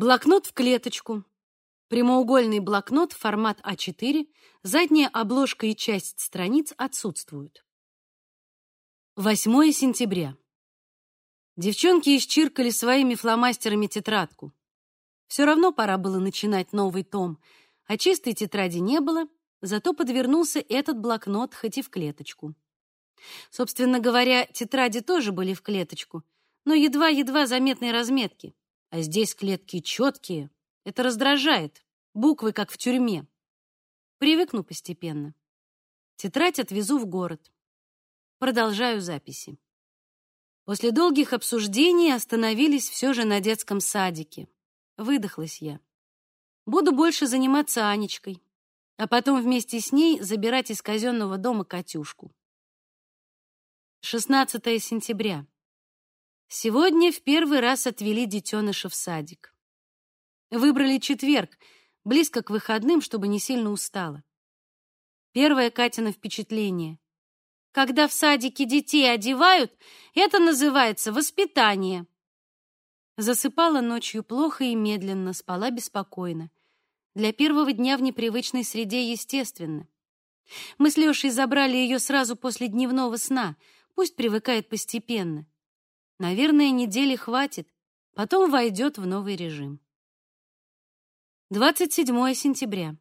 Блокнот в клеточку. Прямоугольный блокнот, формат А4, задняя обложка и часть страниц отсутствуют. 8 сентября. Девчонки исчиркали своими фломастерами тетрадку. Все равно пора было начинать новый том, а чистой тетради не было, зато подвернулся этот блокнот хоть и в клеточку. Собственно говоря, тетради тоже были в клеточку, но едва-едва заметной разметки. А здесь клетки четкие. Это раздражает. Буквы, как в тюрьме. Привыкну постепенно. Тетрадь отвезу в город. Продолжаю записи. После долгих обсуждений остановились все же на детском садике. Выдохлась я. Буду больше заниматься Анечкой, а потом вместе с ней забирать из казенного дома Катюшку. 16 сентября. Сегодня в первый раз отвели детеныша в садик. Выбрали четверг, близко к выходным, чтобы не сильно устала. Первое Катина впечатление. Когда в садике детей одевают, это называется воспитание. Засыпала ночью плохо и медленно, спала беспокойно. Для первого дня в непривычной среде естественно. Мы с Лешей забрали ее сразу после дневного сна — Пусть привыкает постепенно. Наверное, недели хватит, потом войдет в новый режим. 27 сентября.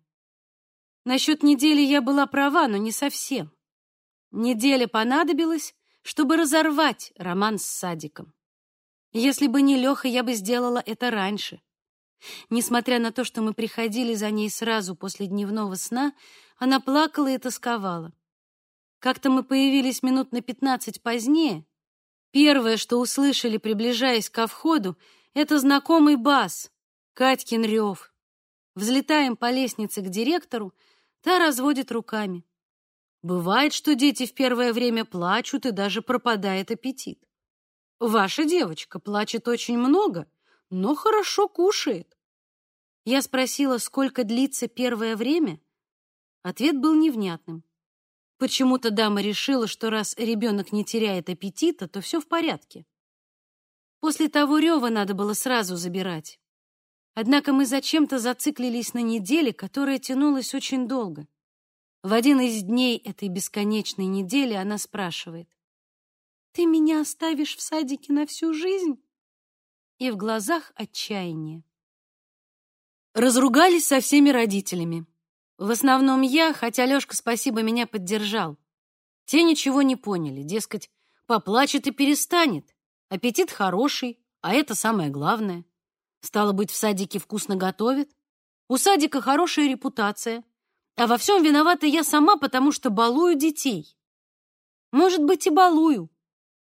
Насчет недели я была права, но не совсем. Неделя понадобилась, чтобы разорвать роман с садиком. Если бы не Леха, я бы сделала это раньше. Несмотря на то, что мы приходили за ней сразу после дневного сна, она плакала и тосковала. Как-то мы появились минут на пятнадцать позднее. Первое, что услышали, приближаясь ко входу, это знакомый бас, Катькин рев. Взлетаем по лестнице к директору, та разводит руками. Бывает, что дети в первое время плачут и даже пропадает аппетит. Ваша девочка плачет очень много, но хорошо кушает. Я спросила, сколько длится первое время. Ответ был невнятным. Почему-то дама решила, что раз ребенок не теряет аппетита, то все в порядке. После того рева надо было сразу забирать. Однако мы зачем-то зациклились на неделе, которая тянулась очень долго. В один из дней этой бесконечной недели она спрашивает: "Ты меня оставишь в садике на всю жизнь?" И в глазах отчаяние. Разругались со всеми родителями. В основном я, хотя Лёшка, спасибо, меня поддержал. Те ничего не поняли, дескать, поплачет и перестанет. Аппетит хороший, а это самое главное. Стало быть, в садике вкусно готовят. У садика хорошая репутация. А во всем виновата я сама, потому что балую детей. Может быть, и балую.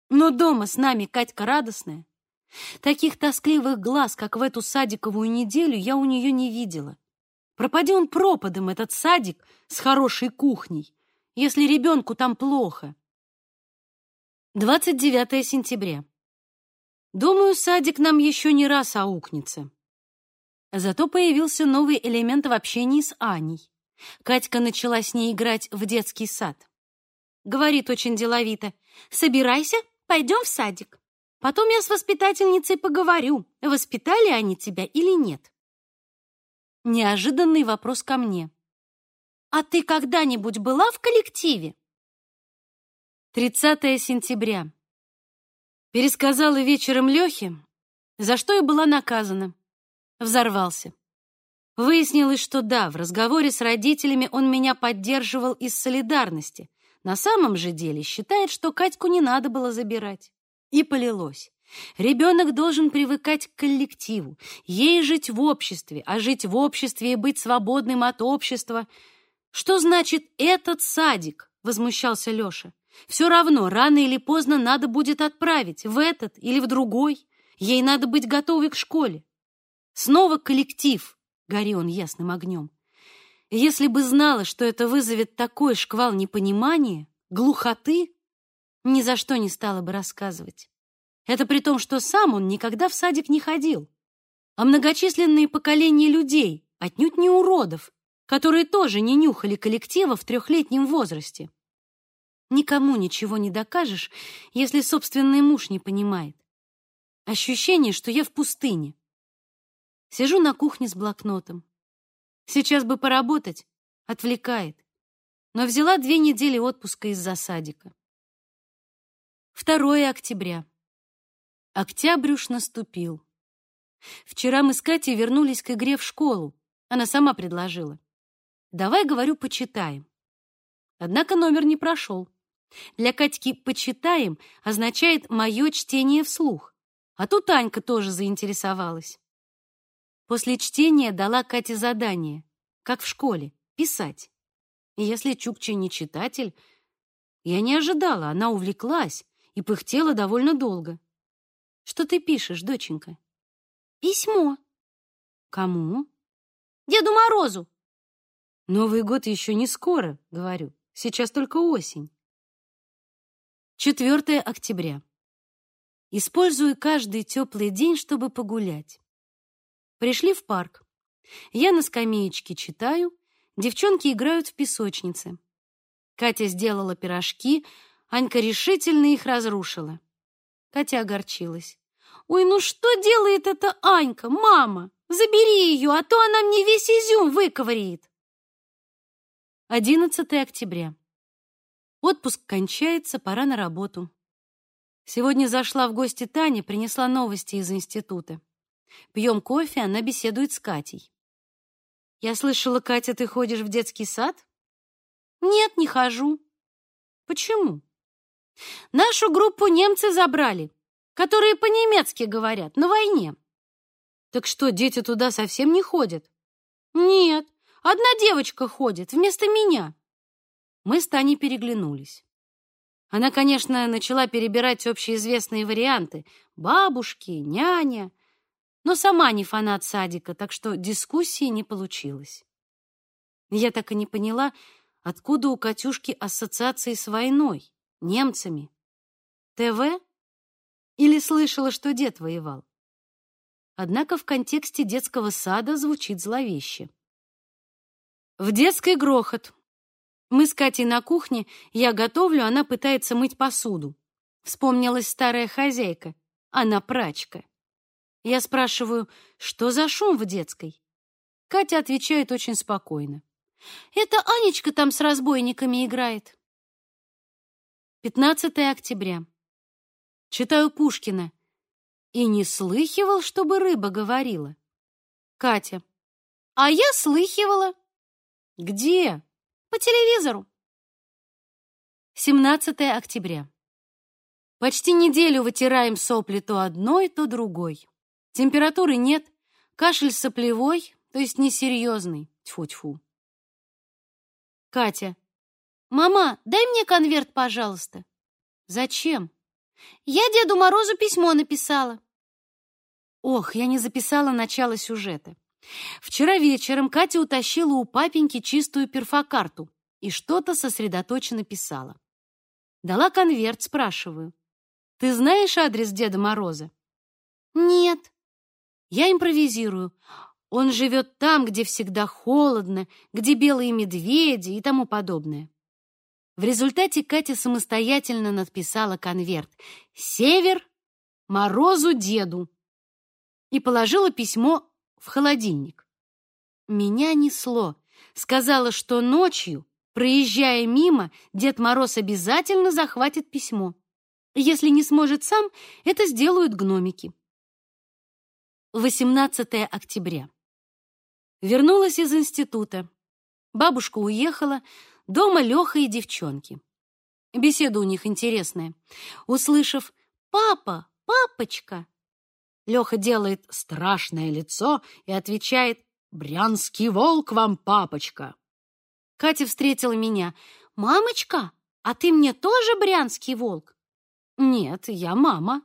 Но дома с нами Катька радостная. Таких тоскливых глаз, как в эту садиковую неделю, я у нее не видела. Пропади он пропадом, этот садик с хорошей кухней, если ребенку там плохо. 29 сентября. Думаю, садик нам еще не раз аукнется. Зато появился новый элемент в общении с Аней. Катька начала с ней играть в детский сад. Говорит очень деловито: "Собирайся, пойдем в садик. Потом я с воспитательницей поговорю, воспитали они тебя или нет". Неожиданный вопрос ко мне. «А ты когда-нибудь была в коллективе?» 30 сентября. Пересказала вечером Лехе, за что и была наказана. Взорвался. Выяснилось, что да, в разговоре с родителями он меня поддерживал из солидарности. На самом же деле считает, что Катьку не надо было забирать. И полилось. Ребенок должен привыкать к коллективу, ей жить в обществе, а жить в обществе и быть свободным от общества. Что значит этот садик? возмущался Лёша. Все равно рано или поздно надо будет отправить в этот или в другой. Ей надо быть готовой к школе. Снова коллектив, гори он ясным огнем. Если бы знала, что это вызовет такой шквал непонимания, глухоты, ни за что не стала бы рассказывать. Это при том, что сам он никогда в садик не ходил. А многочисленные поколения людей, отнюдь не уродов, которые тоже не нюхали коллектива в трехлетнем возрасте. Никому ничего не докажешь, если собственный муж не понимает. Ощущение, что я в пустыне. Сижу на кухне с блокнотом. Сейчас бы поработать, отвлекает. Но взяла две недели отпуска из-за садика. 2 октября. Октябрь уж наступил. Вчера мы с Катей вернулись к игре в школу. Она сама предложила. Давай, говорю, почитаем. Однако номер не прошел. Для Катьки «почитаем» означает «моё чтение вслух». А тут Анька тоже заинтересовалась. После чтения дала Кате задание, как в школе, писать. Если Чукча не читатель, я не ожидала, она увлеклась и пыхтела довольно долго. Что ты пишешь, доченька? Письмо. Кому? Деду Морозу. Новый год еще не скоро, говорю. Сейчас только осень. 4 октября. Использую каждый теплый день, чтобы погулять. Пришли в парк. Я на скамеечке читаю, девчонки играют в песочнице. Катя сделала пирожки, Анька решительно их разрушила. Катя огорчилась. «Ой, ну что делает эта Анька, мама? Забери ее, а то она мне весь изюм выковыряет!» 11 октября. Отпуск кончается, пора на работу. Сегодня зашла в гости Таня, принесла новости из института. Пьем кофе, она беседует с Катей. Я слышала, Катя, ты ходишь в детский сад? Нет, не хожу. Почему? Нашу группу немцы забрали, которые по-немецки говорят, на войне. Так что, дети туда совсем не ходят? Нет, Одна девочка ходит вместо меня. Мы с Таней переглянулись. Она, конечно, начала перебирать общеизвестные варианты: бабушки, няня, но сама не фанат садика, так что дискуссии не получилось. Я так и не поняла, откуда у Катюшки ассоциации с войной, немцами. ТВ? Или слышала, что дед воевал? Однако в контексте детского сада звучит зловеще. В детской грохот. Мы с Катей на кухне, я готовлю, она пытается мыть посуду. Вспомнилась старая хозяйка, она прачка. Я спрашиваю, что за шум в детской? Катя отвечает очень спокойно. Это Анечка там с разбойниками играет. 15 октября. Читаю Пушкина. И не слыхивал, чтобы рыба говорила. Катя. А я слыхивала. Где? По телевизору. 17 октября. Почти неделю вытираем сопли то одной, то другой. Температуры нет, кашель соплевой, то есть несерьезный. Тьфу-тьфу. Катя. Мама, дай мне конверт, пожалуйста. Зачем? Я Деду Морозу письмо написала. Ох, я не записала начало сюжета. Вчера вечером Катя утащила у папеньки чистую перфокарту и что-то сосредоточенно писала. Дала конверт, спрашиваю. «Ты знаешь адрес Деда Мороза?» «Нет». Я импровизирую. Он живет там, где всегда холодно, где белые медведи и тому подобное. В результате Катя самостоятельно надписала конверт «Север, Морозу деду» и положила письмо в холодильник. Меня несло. Сказала, что ночью, проезжая мимо, Дед Мороз обязательно захватит письмо. Если не сможет сам, это сделают гномики. 18 октября. Вернулась из института. Бабушка уехала, дома Леха и девчонки. Беседа у них интересная. Услышав «Папа, папочка», Леха делает страшное лицо и отвечает «Брянский волк вам, папочка!» Катя встретила меня. «Мамочка, а ты мне тоже брянский волк?» «Нет, я мама».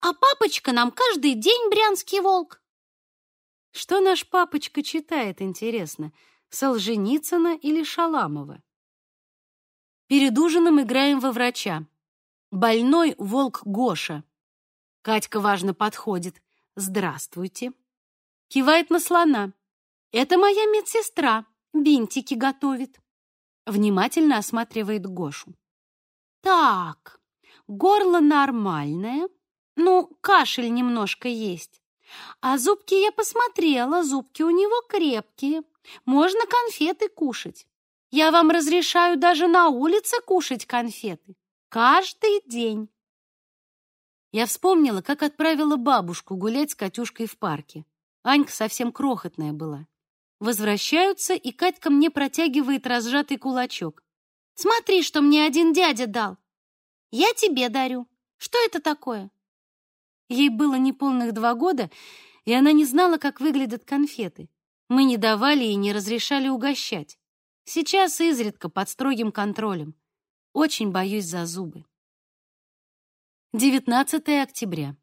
«А папочка нам каждый день брянский волк». Что наш папочка читает, интересно, Солженицына или Шаламова? Перед ужином играем во врача. Больной волк Гоша. Катька важно подходит. «Здравствуйте». Кивает на слона. «Это моя медсестра. Бинтики готовит». Внимательно осматривает Гошу. «Так, горло нормальное. Ну, кашель немножко есть. А зубки я посмотрела, зубки у него крепкие. Можно конфеты кушать. Я вам разрешаю даже на улице кушать конфеты. Каждый день. Я вспомнила, как отправила бабушку гулять с Катюшкой в парке. Анька совсем крохотная была. Возвращаются, и Катька мне протягивает разжатый кулачок. «Смотри, что мне один дядя дал. Я тебе дарю. Что это такое?» Ей было неполных два года, и она не знала, как выглядят конфеты. Мы не давали и не разрешали угощать. Сейчас изредка под строгим контролем. Очень боюсь за зубы. 19 октября.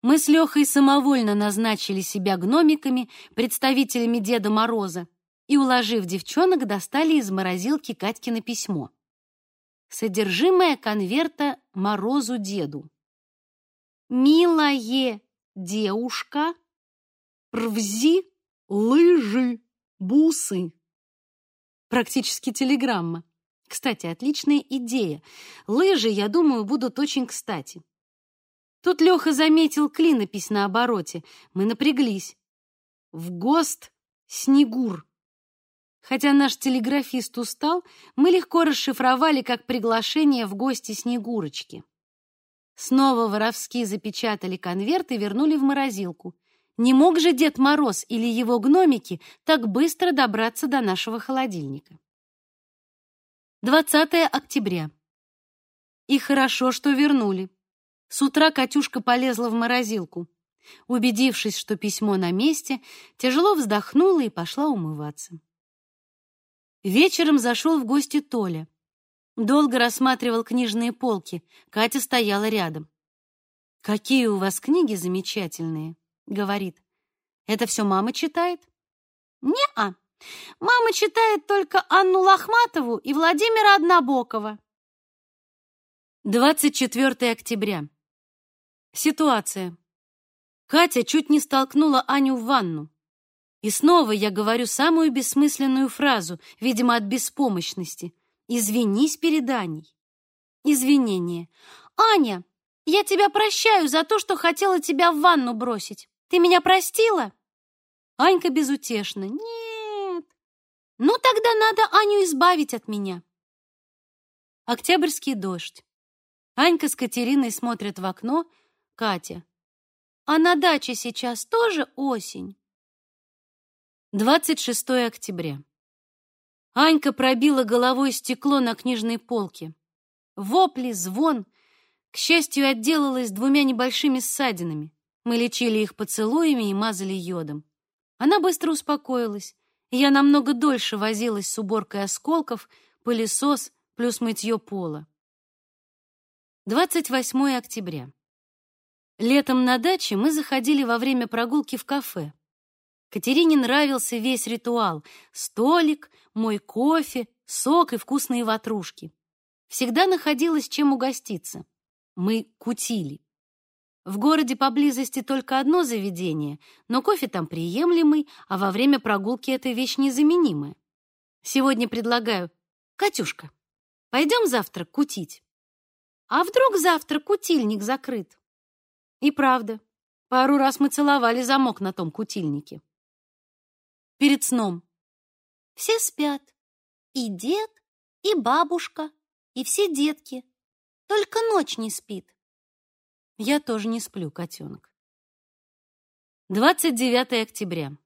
Мы с Лехой самовольно назначили себя гномиками, представителями Деда Мороза, и, уложив девчонок, достали из морозилки Катькино письмо. Содержимое конверта Морозу Деду. «Милое девушка, рвзи лыжи, бусы». Практически телеграмма. Кстати, отличная идея. Лыжи, я думаю, будут очень кстати. Тут Леха заметил клинопись на обороте. Мы напряглись. В ГОСТ Снегур. Хотя наш телеграфист устал, мы легко расшифровали как приглашение в гости Снегурочки. Снова воровски запечатали конверт и вернули в морозилку. Не мог же Дед Мороз или его гномики так быстро добраться до нашего холодильника. 20 октября. И хорошо, что вернули. С утра Катюшка полезла в морозилку. Убедившись, что письмо на месте, тяжело вздохнула и пошла умываться. Вечером зашел в гости Толя. Долго рассматривал книжные полки. Катя стояла рядом. «Какие у вас книги замечательные», — говорит. «Это все мама читает?» «Не-а. Мама читает только Анну Лохматову и Владимира Однобокова». 24 октября. Ситуация. Катя чуть не столкнула Аню в ванну. И снова я говорю самую бессмысленную фразу, видимо, от беспомощности. Извинись перед Аней. Извинение. Аня, я тебя прощаю за то, что хотела тебя в ванну бросить. Ты меня простила? Анька безутешна. Нет. Ну тогда надо Аню избавить от меня. Октябрьский дождь. Анька с Катериной смотрят в окно. Катя. А на даче сейчас тоже осень. 26 октября. Анька пробила головой стекло на книжной полке. Вопли, звон. К счастью, отделалась двумя небольшими ссадинами. Мы лечили их поцелуями и мазали йодом. Она быстро успокоилась. Я намного дольше возилась с уборкой осколков, пылесос плюс мытье пола. 28 октября. Летом на даче мы заходили во время прогулки в кафе. Катерине нравился весь ритуал: столик, мой кофе, сок и вкусные ватрушки. Всегда находилось чем угоститься. Мы кутили. В городе поблизости только одно заведение, но кофе там приемлемый, а во время прогулки эта вещь незаменимая. Сегодня предлагаю: "Катюшка, пойдем завтра кутить". А вдруг завтра кутильник закрыт? И правда, пару раз мы целовали замок на том кутильнике перед сном. Все спят. И дед, и бабушка, и все детки. Только ночь не спит. Я тоже не сплю, котенок. 29 октября.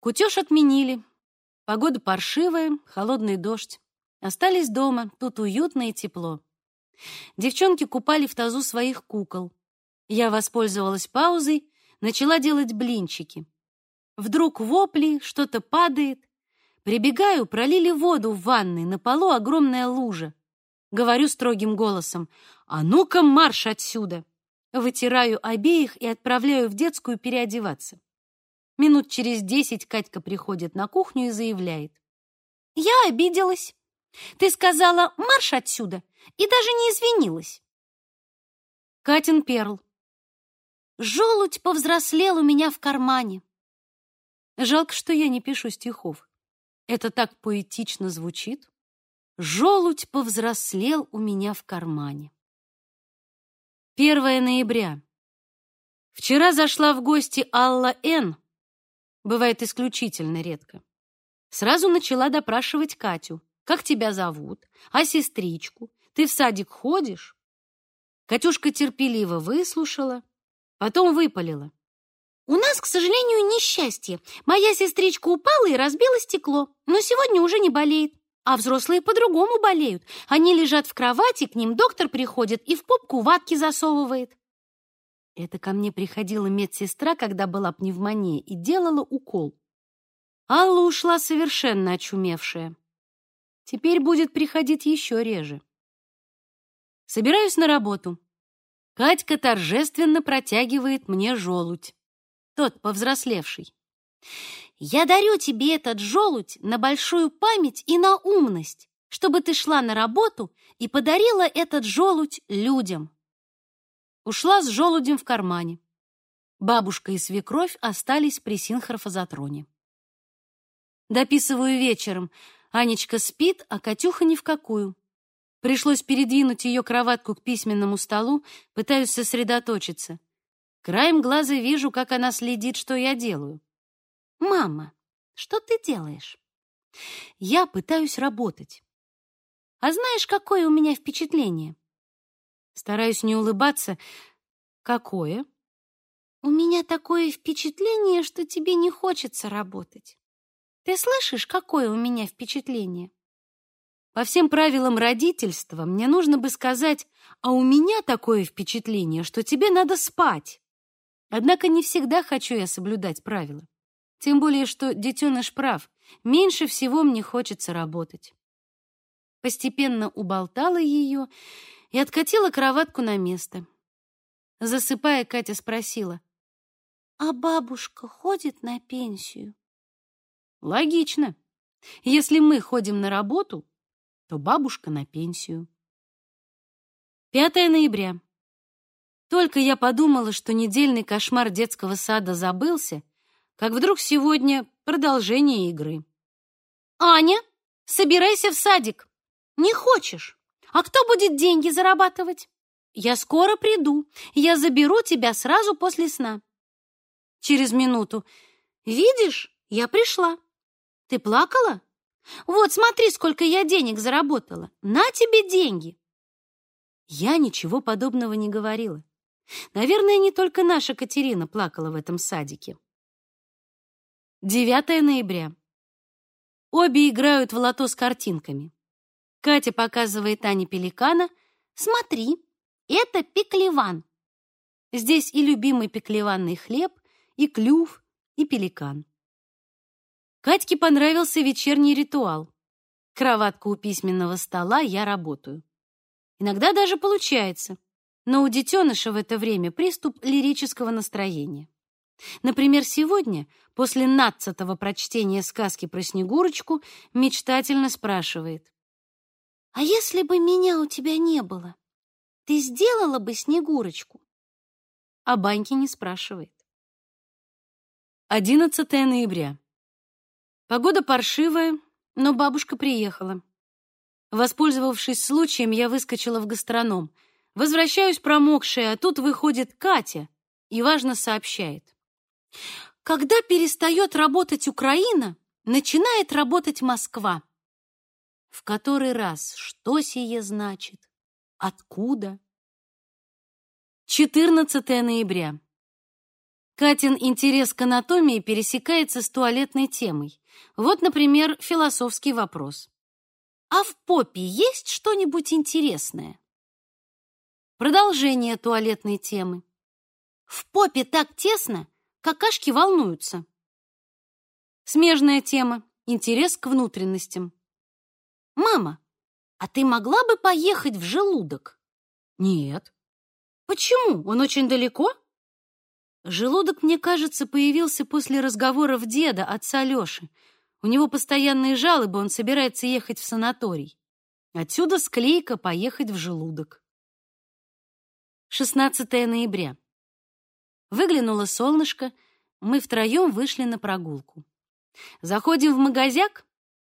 Кутеж отменили. Погода паршивая, холодный дождь. Остались дома, тут уютно и тепло. Девчонки купали в тазу своих кукол. Я воспользовалась паузой, начала делать блинчики. Вдруг вопли, что-то падает. Прибегаю, пролили воду в ванной, на полу огромная лужа. Говорю строгим голосом: "А ну-ка марш отсюда!" Вытираю обеих и отправляю в детскую переодеваться. Минут через десять Катька приходит на кухню и заявляет: "Я обиделась. Ты сказала: "Марш отсюда" и даже не извинилась". Катин перл. Желудь повзрослел у меня в кармане. Жалко, что я не пишу стихов. Это так поэтично звучит. Желудь повзрослел у меня в кармане. 1 ноября. Вчера зашла в гости Алла Н. Бывает исключительно редко. Сразу начала допрашивать Катю. Как тебя зовут? А сестричку? Ты в садик ходишь? Катюшка терпеливо выслушала, потом выпалила. У нас, к сожалению, несчастье. Моя сестричка упала и разбила стекло, но сегодня уже не болеет. А взрослые по-другому болеют. Они лежат в кровати, к ним доктор приходит и в попку ватки засовывает. Это ко мне приходила медсестра, когда была пневмония, и делала укол. Алла ушла совершенно очумевшая. Теперь будет приходить еще реже. Собираюсь на работу. Катька торжественно протягивает мне желудь тот повзрослевший. «Я дарю тебе этот желудь на большую память и на умность, чтобы ты шла на работу и подарила этот желудь людям». Ушла с желудем в кармане. Бабушка и свекровь остались при синхрофазотроне. Дописываю вечером. Анечка спит, а Катюха ни в какую. Пришлось передвинуть ее кроватку к письменному столу, пытаюсь сосредоточиться. Краем глаза вижу, как она следит, что я делаю. «Мама, что ты делаешь?» «Я пытаюсь работать. А знаешь, какое у меня впечатление?» Стараюсь не улыбаться. «Какое?» «У меня такое впечатление, что тебе не хочется работать. Ты слышишь, какое у меня впечатление?» По всем правилам родительства мне нужно бы сказать, а у меня такое впечатление, что тебе надо спать. Однако не всегда хочу я соблюдать правила. Тем более, что детеныш прав. Меньше всего мне хочется работать. Постепенно уболтала ее и откатила кроватку на место. Засыпая, Катя спросила. «А бабушка ходит на пенсию?» «Логично. Если мы ходим на работу, то бабушка на пенсию». 5 ноября. Только я подумала, что недельный кошмар детского сада забылся, как вдруг сегодня продолжение игры. «Аня, собирайся в садик!» «Не хочешь? А кто будет деньги зарабатывать?» «Я скоро приду. Я заберу тебя сразу после сна». Через минуту. «Видишь, я пришла. Ты плакала? Вот, смотри, сколько я денег заработала. На тебе деньги!» Я ничего подобного не говорила. Наверное, не только наша Катерина плакала в этом садике. 9 ноября. Обе играют в лото с картинками. Катя показывает Ане пеликана. «Смотри, это пеклеван». Здесь и любимый пеклеванный хлеб, и клюв, и пеликан. Катьке понравился вечерний ритуал. Кроватка у письменного стола, я работаю. Иногда даже получается но у детеныша в это время приступ лирического настроения. Например, сегодня, после надцатого прочтения сказки про Снегурочку, мечтательно спрашивает. «А если бы меня у тебя не было, ты сделала бы Снегурочку?» А Баньки не спрашивает. 11 ноября. Погода паршивая, но бабушка приехала. Воспользовавшись случаем, я выскочила в гастроном — Возвращаюсь промокшая, а тут выходит Катя и важно сообщает. Когда перестает работать Украина, начинает работать Москва. В который раз что сие значит? Откуда? 14 ноября. Катин интерес к анатомии пересекается с туалетной темой. Вот, например, философский вопрос. А в попе есть что-нибудь интересное? Продолжение туалетной темы. В попе так тесно, какашки волнуются. Смежная тема. Интерес к внутренностям. Мама, а ты могла бы поехать в желудок? Нет. Почему? Он очень далеко? Желудок, мне кажется, появился после разговоров деда, отца Лёши. У него постоянные жалобы, он собирается ехать в санаторий. Отсюда склейка поехать в желудок. 16 ноября. Выглянуло солнышко, мы втроем вышли на прогулку. Заходим в магазяк,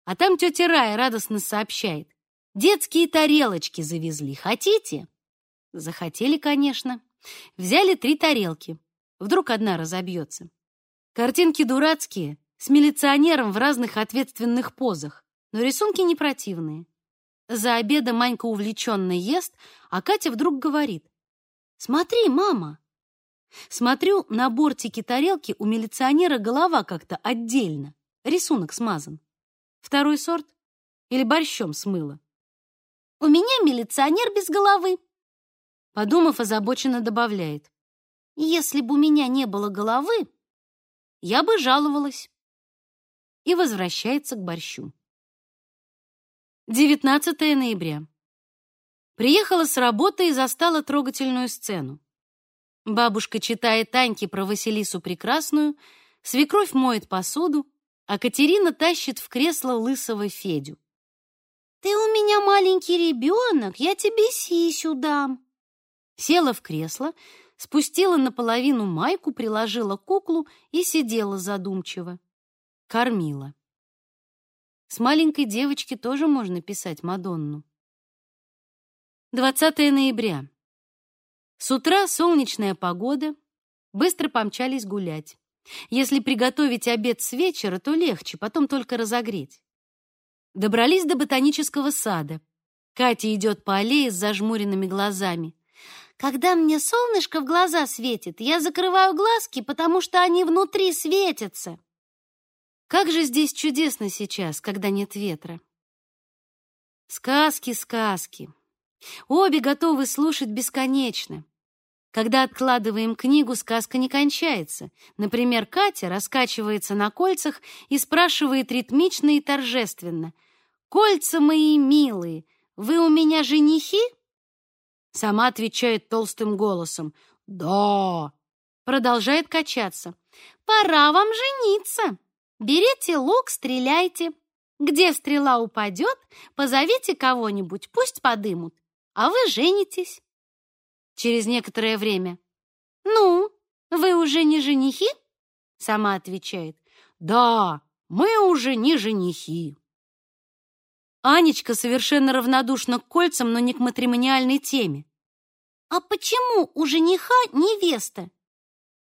а там тетя Рая радостно сообщает. Детские тарелочки завезли. Хотите? Захотели, конечно. Взяли три тарелки. Вдруг одна разобьется. Картинки дурацкие, с милиционером в разных ответственных позах, но рисунки не противные. За обедом Манька увлеченно ест, а Катя вдруг говорит. «Смотри, мама!» Смотрю, на бортике тарелки у милиционера голова как-то отдельно. Рисунок смазан. Второй сорт? Или борщом смыло? «У меня милиционер без головы!» Подумав, озабоченно добавляет. «Если бы у меня не было головы, я бы жаловалась!» И возвращается к борщу. 19 ноября. Приехала с работы и застала трогательную сцену. Бабушка читает Таньке про Василису Прекрасную, свекровь моет посуду, а Катерина тащит в кресло лысого Федю. «Ты у меня маленький ребенок, я тебе сисю дам». Села в кресло, спустила наполовину майку, приложила куклу и сидела задумчиво. Кормила. С маленькой девочки тоже можно писать Мадонну. 20 ноября. С утра солнечная погода, быстро помчались гулять. Если приготовить обед с вечера, то легче, потом только разогреть. Добрались до ботанического сада. Катя идет по аллее с зажмуренными глазами. Когда мне солнышко в глаза светит, я закрываю глазки, потому что они внутри светятся. Как же здесь чудесно сейчас, когда нет ветра. Сказки, сказки. Обе готовы слушать бесконечно. Когда откладываем книгу, сказка не кончается. Например, Катя раскачивается на кольцах и спрашивает ритмично и торжественно. «Кольца мои милые, вы у меня женихи?» Сама отвечает толстым голосом. «Да!» Продолжает качаться. «Пора вам жениться!» Берите лук, стреляйте. Где стрела упадет, позовите кого-нибудь, пусть подымут, а вы женитесь. Через некоторое время. Ну, вы уже не женихи? Сама отвечает. Да, мы уже не женихи. Анечка совершенно равнодушна к кольцам, но не к матримониальной теме. А почему у жениха невеста?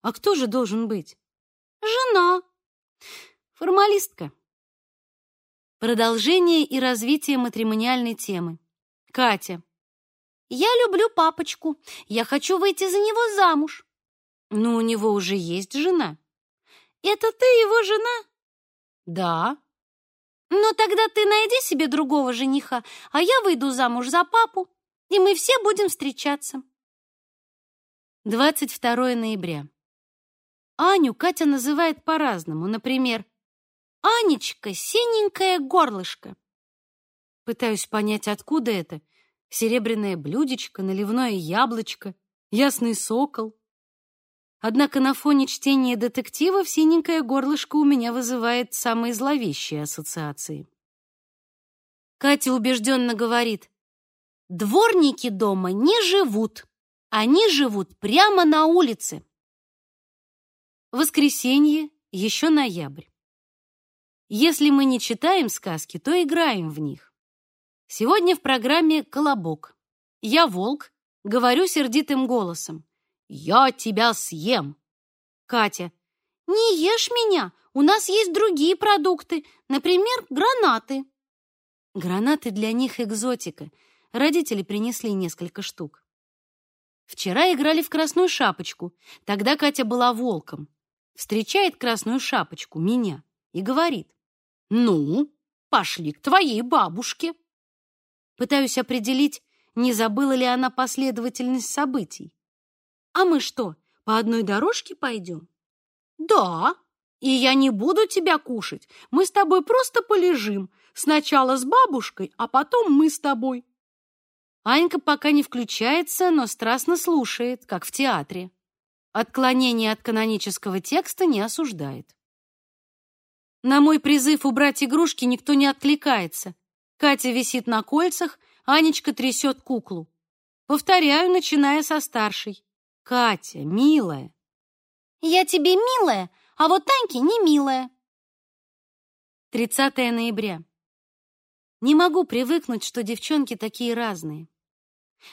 А кто же должен быть? Жена. Формалистка. Продолжение и развитие матримониальной темы. Катя. Я люблю папочку. Я хочу выйти за него замуж. Но у него уже есть жена. Это ты его жена? Да. Ну тогда ты найди себе другого жениха, а я выйду замуж за папу, и мы все будем встречаться. 22 ноября. Аню Катя называет по-разному. Например, Анечка, синенькое горлышко. Пытаюсь понять, откуда это. Серебряное блюдечко, наливное яблочко, ясный сокол. Однако на фоне чтения детективов синенькое горлышко у меня вызывает самые зловещие ассоциации. Катя убежденно говорит, «Дворники дома не живут, они живут прямо на улице». Воскресенье, еще ноябрь. Если мы не читаем сказки, то играем в них. Сегодня в программе «Колобок». Я волк, говорю сердитым голосом. «Я тебя съем!» Катя. «Не ешь меня, у нас есть другие продукты, например, гранаты». Гранаты для них экзотика. Родители принесли несколько штук. Вчера играли в красную шапочку. Тогда Катя была волком. Встречает красную шапочку, меня, и говорит. Ну, пошли к твоей бабушке. Пытаюсь определить, не забыла ли она последовательность событий. А мы что, по одной дорожке пойдем? Да, и я не буду тебя кушать. Мы с тобой просто полежим. Сначала с бабушкой, а потом мы с тобой. Анька пока не включается, но страстно слушает, как в театре. Отклонение от канонического текста не осуждает. На мой призыв убрать игрушки никто не откликается. Катя висит на кольцах, Анечка трясет куклу. Повторяю, начиная со старшей. Катя, милая. Я тебе милая, а вот Таньке не милая. 30 ноября. Не могу привыкнуть, что девчонки такие разные.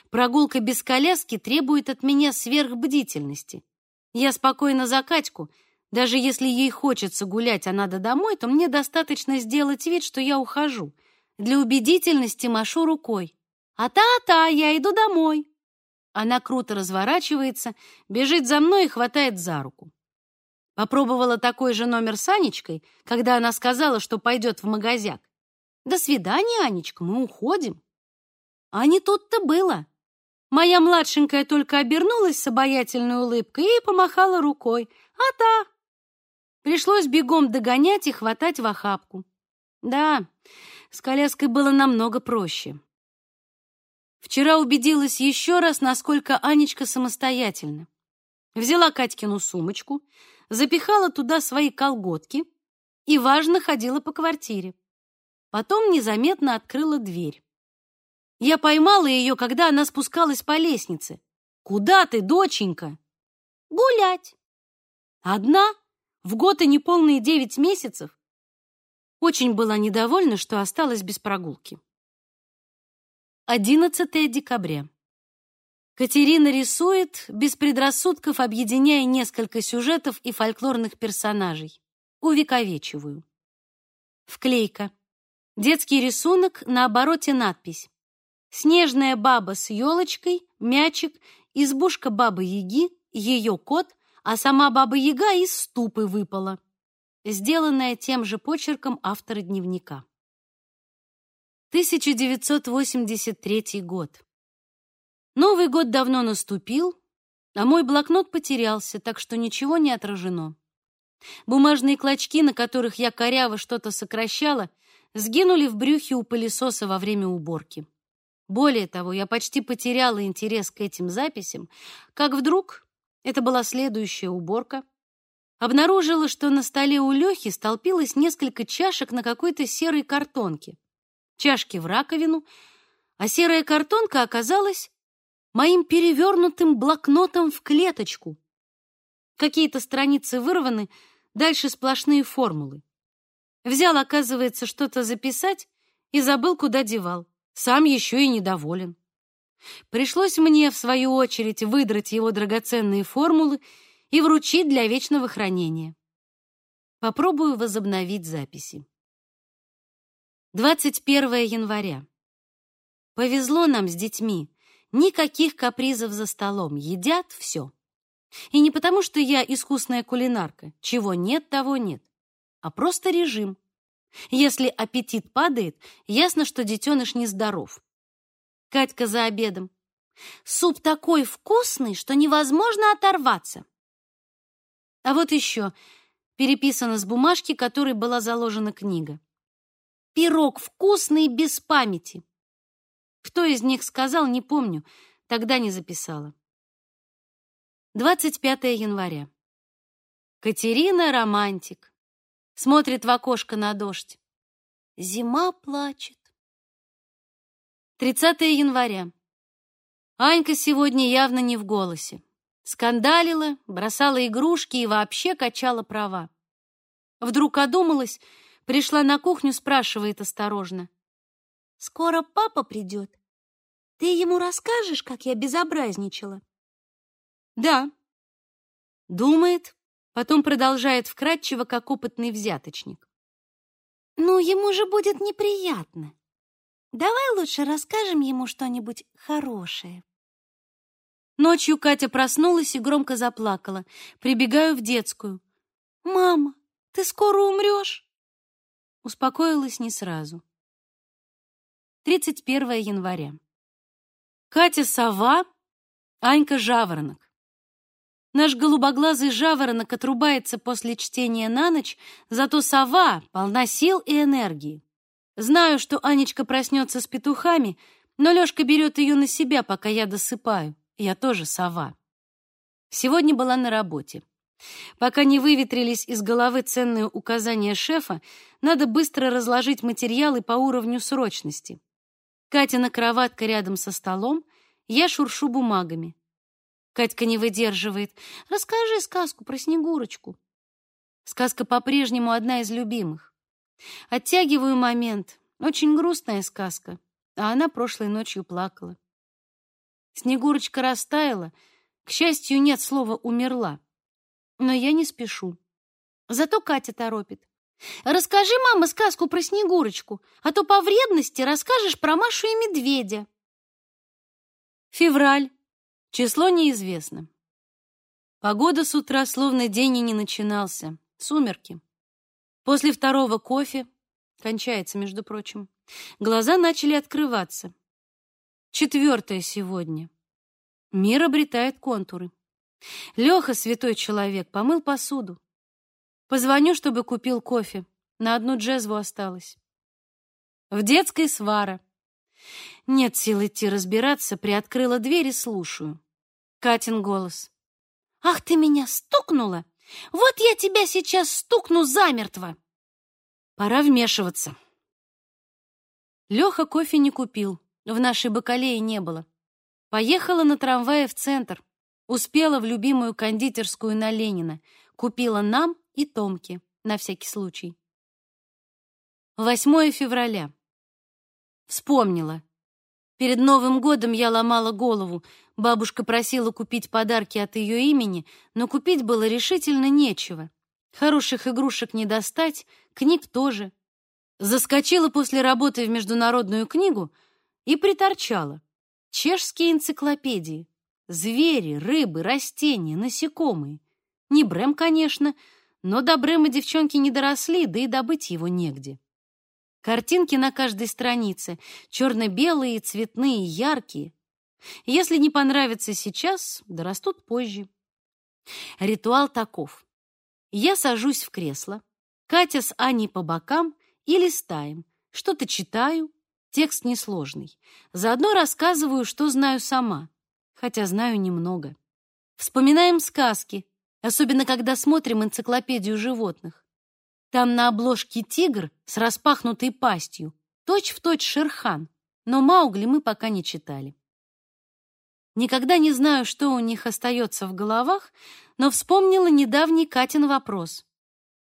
Прогулка без коляски требует от меня сверхбдительности. Я спокойно за Катьку. Даже если ей хочется гулять, а надо домой, то мне достаточно сделать вид, что я ухожу. Для убедительности машу рукой. «А-та-та, я иду домой!» Она круто разворачивается, бежит за мной и хватает за руку. Попробовала такой же номер с Анечкой, когда она сказала, что пойдет в магазяк. «До свидания, Анечка, мы уходим». А не тут-то было. Моя младшенькая только обернулась с обаятельной улыбкой и помахала рукой. А-та! Пришлось бегом догонять и хватать в охапку. Да, с коляской было намного проще. Вчера убедилась еще раз, насколько Анечка самостоятельна. Взяла Катькину сумочку, запихала туда свои колготки и, важно, ходила по квартире. Потом незаметно открыла дверь. Я поймала ее, когда она спускалась по лестнице. «Куда ты, доченька?» «Гулять». «Одна? В год и неполные девять месяцев?» Очень была недовольна, что осталась без прогулки. 11 декабря. Катерина рисует, без предрассудков объединяя несколько сюжетов и фольклорных персонажей. Увековечиваю. Вклейка. Детский рисунок, на обороте надпись. Снежная баба с елочкой, мячик, избушка бабы-яги, ее кот, а сама баба-яга из ступы выпала. Сделанная тем же почерком автора дневника. 1983 год. Новый год давно наступил, а мой блокнот потерялся, так что ничего не отражено. Бумажные клочки, на которых я коряво что-то сокращала, сгинули в брюхе у пылесоса во время уборки. Более того, я почти потеряла интерес к этим записям, как вдруг, это была следующая уборка, обнаружила, что на столе у Лехи столпилось несколько чашек на какой-то серой картонке чашки в раковину, а серая картонка оказалась моим перевернутым блокнотом в клеточку. Какие-то страницы вырваны, дальше сплошные формулы. Взял, оказывается, что-то записать и забыл, куда девал. Сам еще и недоволен. Пришлось мне, в свою очередь, выдрать его драгоценные формулы и вручить для вечного хранения. Попробую возобновить записи. 21 января. Повезло нам с детьми. Никаких капризов за столом. Едят все. И не потому, что я искусная кулинарка. Чего нет, того нет. А просто режим. Если аппетит падает, ясно, что детеныш нездоров. Катька за обедом. Суп такой вкусный, что невозможно оторваться. А вот еще переписано с бумажки, которой была заложена книга. Пирог вкусный без памяти. Кто из них сказал, не помню, тогда не записала. 25 января. Катерина романтик. Смотрит в окошко на дождь. Зима плачет. 30 января. Анька сегодня явно не в голосе. Скандалила, бросала игрушки и вообще качала права. Вдруг одумалась Пришла на кухню, спрашивает осторожно. «Скоро папа придет. Ты ему расскажешь, как я безобразничала?» «Да». Думает, потом продолжает вкратчиво, как опытный взяточник. «Ну, ему же будет неприятно. Давай лучше расскажем ему что-нибудь хорошее». Ночью Катя проснулась и громко заплакала. Прибегаю в детскую. «Мама, ты скоро умрешь?» Успокоилась не сразу. 31 января. Катя сова, Анька жаворонок. Наш голубоглазый жаворонок отрубается после чтения на ночь, зато сова полна сил и энергии. Знаю, что Анечка проснется с петухами, но Лёшка берет ее на себя, пока я досыпаю. Я тоже сова. Сегодня была на работе. Пока не выветрились из головы ценные указания шефа, надо быстро разложить материалы по уровню срочности. Катя на кроватка рядом со столом, я шуршу бумагами. Катька не выдерживает. «Расскажи сказку про Снегурочку». Сказка по-прежнему одна из любимых. Оттягиваю момент. Очень грустная сказка, а она прошлой ночью плакала. Снегурочка растаяла. К счастью, нет слова «умерла». но я не спешу. Зато Катя торопит. Расскажи, мама, сказку про Снегурочку, а то по вредности расскажешь про Машу и медведя. Февраль. Число неизвестно. Погода с утра словно день и не начинался. Сумерки. После второго кофе, кончается, между прочим, глаза начали открываться. Четвертое сегодня. Мир обретает контуры. Леха, святой человек, помыл посуду. Позвоню, чтобы купил кофе. На одну джезву осталось. В детской свара. Нет сил идти разбираться, приоткрыла дверь и слушаю. Катин голос. «Ах, ты меня стукнула! Вот я тебя сейчас стукну замертво!» Пора вмешиваться. Леха кофе не купил, в нашей бакалее не было. Поехала на трамвае в центр, успела в любимую кондитерскую на Ленина, купила нам и Томке на всякий случай. 8 февраля. Вспомнила. Перед Новым годом я ломала голову. Бабушка просила купить подарки от ее имени, но купить было решительно нечего. Хороших игрушек не достать, книг тоже. Заскочила после работы в международную книгу и приторчала. Чешские энциклопедии. Звери, рыбы, растения, насекомые. Не Брэм, конечно, но до Брэма девчонки не доросли, да и добыть его негде. Картинки на каждой странице, черно-белые, цветные, яркие. Если не понравится сейчас, дорастут позже. Ритуал таков. Я сажусь в кресло, Катя с Аней по бокам и листаем. Что-то читаю, текст несложный. Заодно рассказываю, что знаю сама, хотя знаю немного. Вспоминаем сказки, особенно когда смотрим энциклопедию животных. Там на обложке тигр с распахнутой пастью, точь-в-точь Шерхан, но Маугли мы пока не читали. Никогда не знаю, что у них остается в головах, но вспомнила недавний Катин вопрос.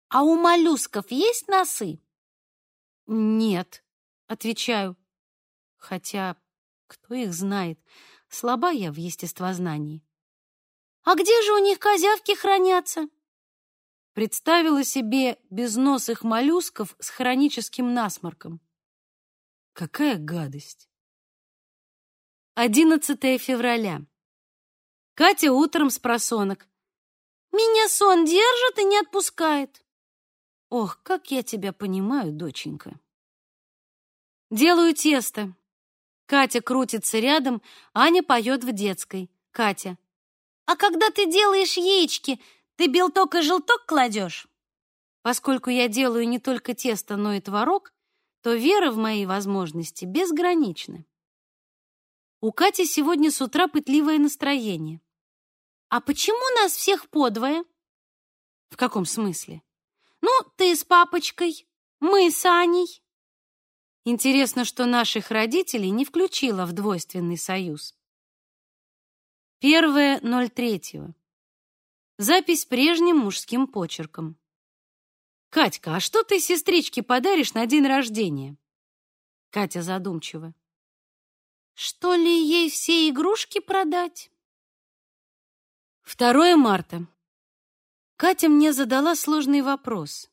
«А у моллюсков есть носы?» «Нет», — отвечаю. Хотя, кто их знает, слаба я в естествознании. А где же у них козявки хранятся? Представила себе безносых моллюсков с хроническим насморком. Какая гадость! 11 февраля. Катя утром с просонок. Меня сон держит и не отпускает. Ох, как я тебя понимаю, доченька. Делаю тесто. Катя крутится рядом, Аня поет в детской. Катя. А когда ты делаешь яички, ты белток и желток кладешь? Поскольку я делаю не только тесто, но и творог, то вера в мои возможности безгранична. У Кати сегодня с утра пытливое настроение. А почему нас всех подвое? В каком смысле? Ну, ты с папочкой, мы с Аней. Интересно, что наших родителей не включила в двойственный союз. 1.03. Запись прежним мужским почерком. «Катька, а что ты сестричке подаришь на день рождения?» Катя задумчиво. «Что ли ей все игрушки продать?» 2 марта. Катя мне задала сложный вопрос.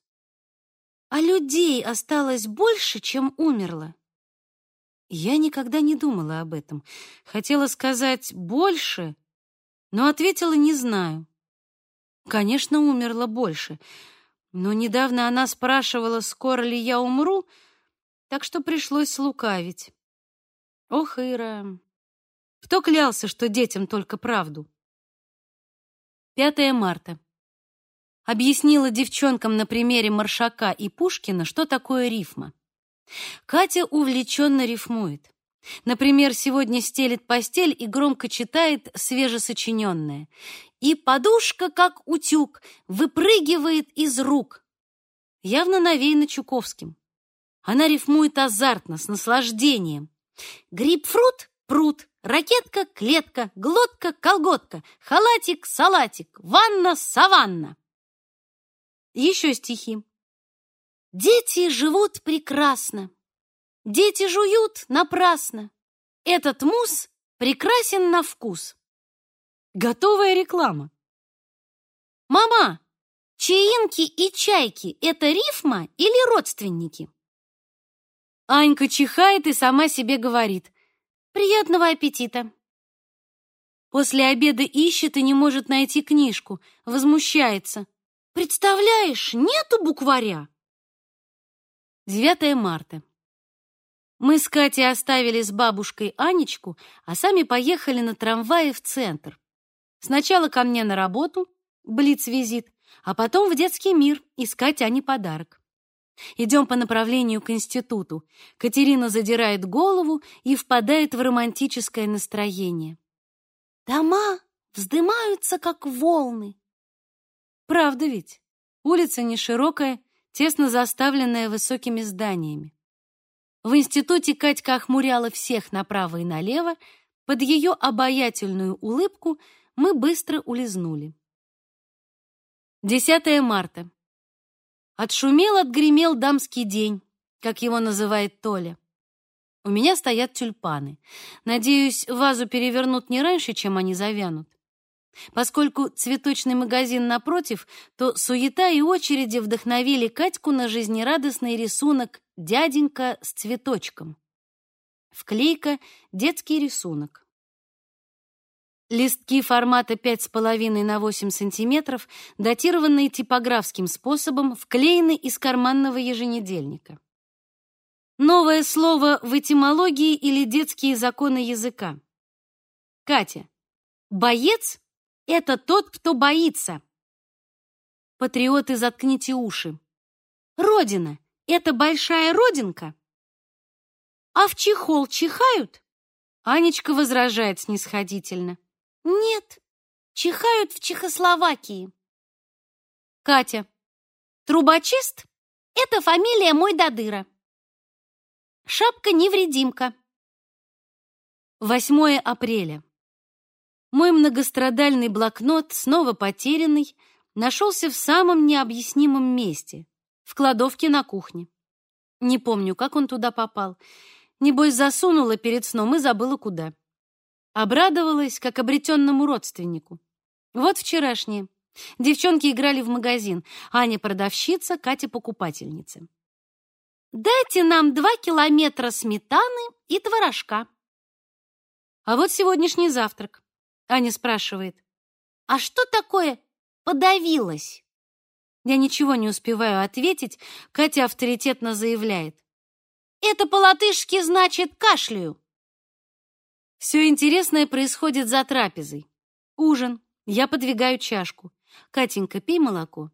«А людей осталось больше, чем умерло?» Я никогда не думала об этом. Хотела сказать «больше», но ответила «не знаю». Конечно, умерла больше, но недавно она спрашивала, скоро ли я умру, так что пришлось слукавить. Ох, Ира, кто клялся, что детям только правду? 5 марта. Объяснила девчонкам на примере Маршака и Пушкина, что такое рифма. Катя увлеченно рифмует. Например, сегодня стелит постель и громко читает свежесочиненное. И подушка, как утюг, выпрыгивает из рук. Явно навеяно Чуковским. Она рифмует азартно, с наслаждением. Грибфрут — пруд, ракетка — клетка, глотка — колготка, халатик — салатик, ванна — саванна. Еще стихи. Дети живут прекрасно. Дети жуют напрасно. Этот мусс прекрасен на вкус. Готовая реклама. Мама, чаинки и чайки — это рифма или родственники? Анька чихает и сама себе говорит. Приятного аппетита. После обеда ищет и не может найти книжку. Возмущается. Представляешь, нету букваря. 9 марта. Мы с Катей оставили с бабушкой Анечку, а сами поехали на трамвае в центр. Сначала ко мне на работу, блиц-визит, а потом в детский мир искать Ане подарок. Идем по направлению к институту. Катерина задирает голову и впадает в романтическое настроение. Дома вздымаются, как волны. Правда ведь? Улица не широкая, тесно заставленная высокими зданиями. В институте Катька охмуряла всех направо и налево, под ее обаятельную улыбку мы быстро улизнули. 10 марта. Отшумел, отгремел дамский день, как его называет Толя. У меня стоят тюльпаны. Надеюсь, вазу перевернут не раньше, чем они завянут. Поскольку цветочный магазин напротив, то суета и очереди вдохновили Катьку на жизнерадостный рисунок «Дяденька с цветочком». Вклейка «Детский рисунок». Листки формата 5,5 на 8 сантиметров, датированные типографским способом, вклеены из карманного еженедельника. Новое слово в этимологии или детские законы языка. Катя. Боец — это тот, кто боится. Патриоты, заткните уши. Родина — это большая родинка. А в чехол чихают? Анечка возражает снисходительно. Нет, чихают в Чехословакии. Катя. Трубочист — это фамилия мой Дадыра. Шапка-невредимка. 8 апреля. Мой многострадальный блокнот, снова потерянный, нашелся в самом необъяснимом месте, в кладовке на кухне. Не помню, как он туда попал. Небось, засунула перед сном и забыла куда. Обрадовалась, как обретенному родственнику. Вот вчерашнее. Девчонки играли в магазин. Аня продавщица, Катя покупательница. «Дайте нам два километра сметаны и творожка». А вот сегодняшний завтрак. Аня спрашивает. «А что такое подавилась?» Я ничего не успеваю ответить, Катя авторитетно заявляет. «Это по-латышски значит кашляю». Все интересное происходит за трапезой. Ужин. Я подвигаю чашку. Катенька, пей молоко.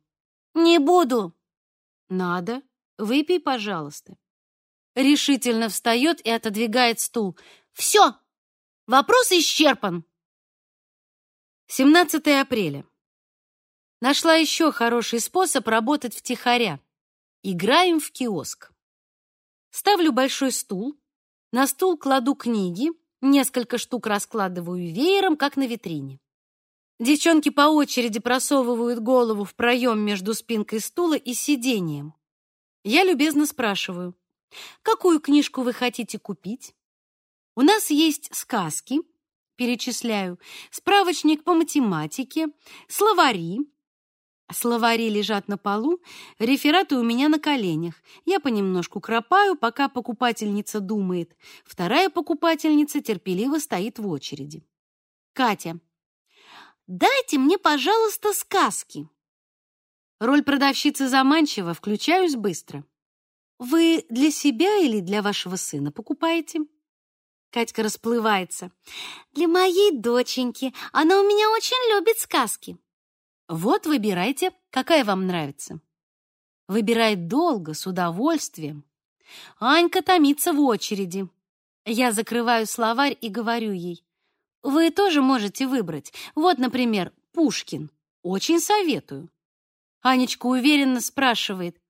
Не буду. Надо. Выпей, пожалуйста. Решительно встает и отодвигает стул. Все. Вопрос исчерпан. 17 апреля. Нашла еще хороший способ работать втихаря. Играем в киоск. Ставлю большой стул, на стул кладу книги, Несколько штук раскладываю веером, как на витрине. Девчонки по очереди просовывают голову в проем между спинкой стула и сиденьем. Я любезно спрашиваю, какую книжку вы хотите купить? У нас есть сказки, перечисляю, справочник по математике, словари, Словари лежат на полу, рефераты у меня на коленях. Я понемножку кропаю, пока покупательница думает. Вторая покупательница терпеливо стоит в очереди. Катя. «Дайте мне, пожалуйста, сказки». Роль продавщицы заманчива, включаюсь быстро. «Вы для себя или для вашего сына покупаете?» Катька расплывается. «Для моей доченьки. Она у меня очень любит сказки». Вот выбирайте, какая вам нравится. Выбирает долго, с удовольствием. Анька томится в очереди. Я закрываю словарь и говорю ей, вы тоже можете выбрать. Вот, например, Пушкин. Очень советую. Анечка уверенно спрашивает,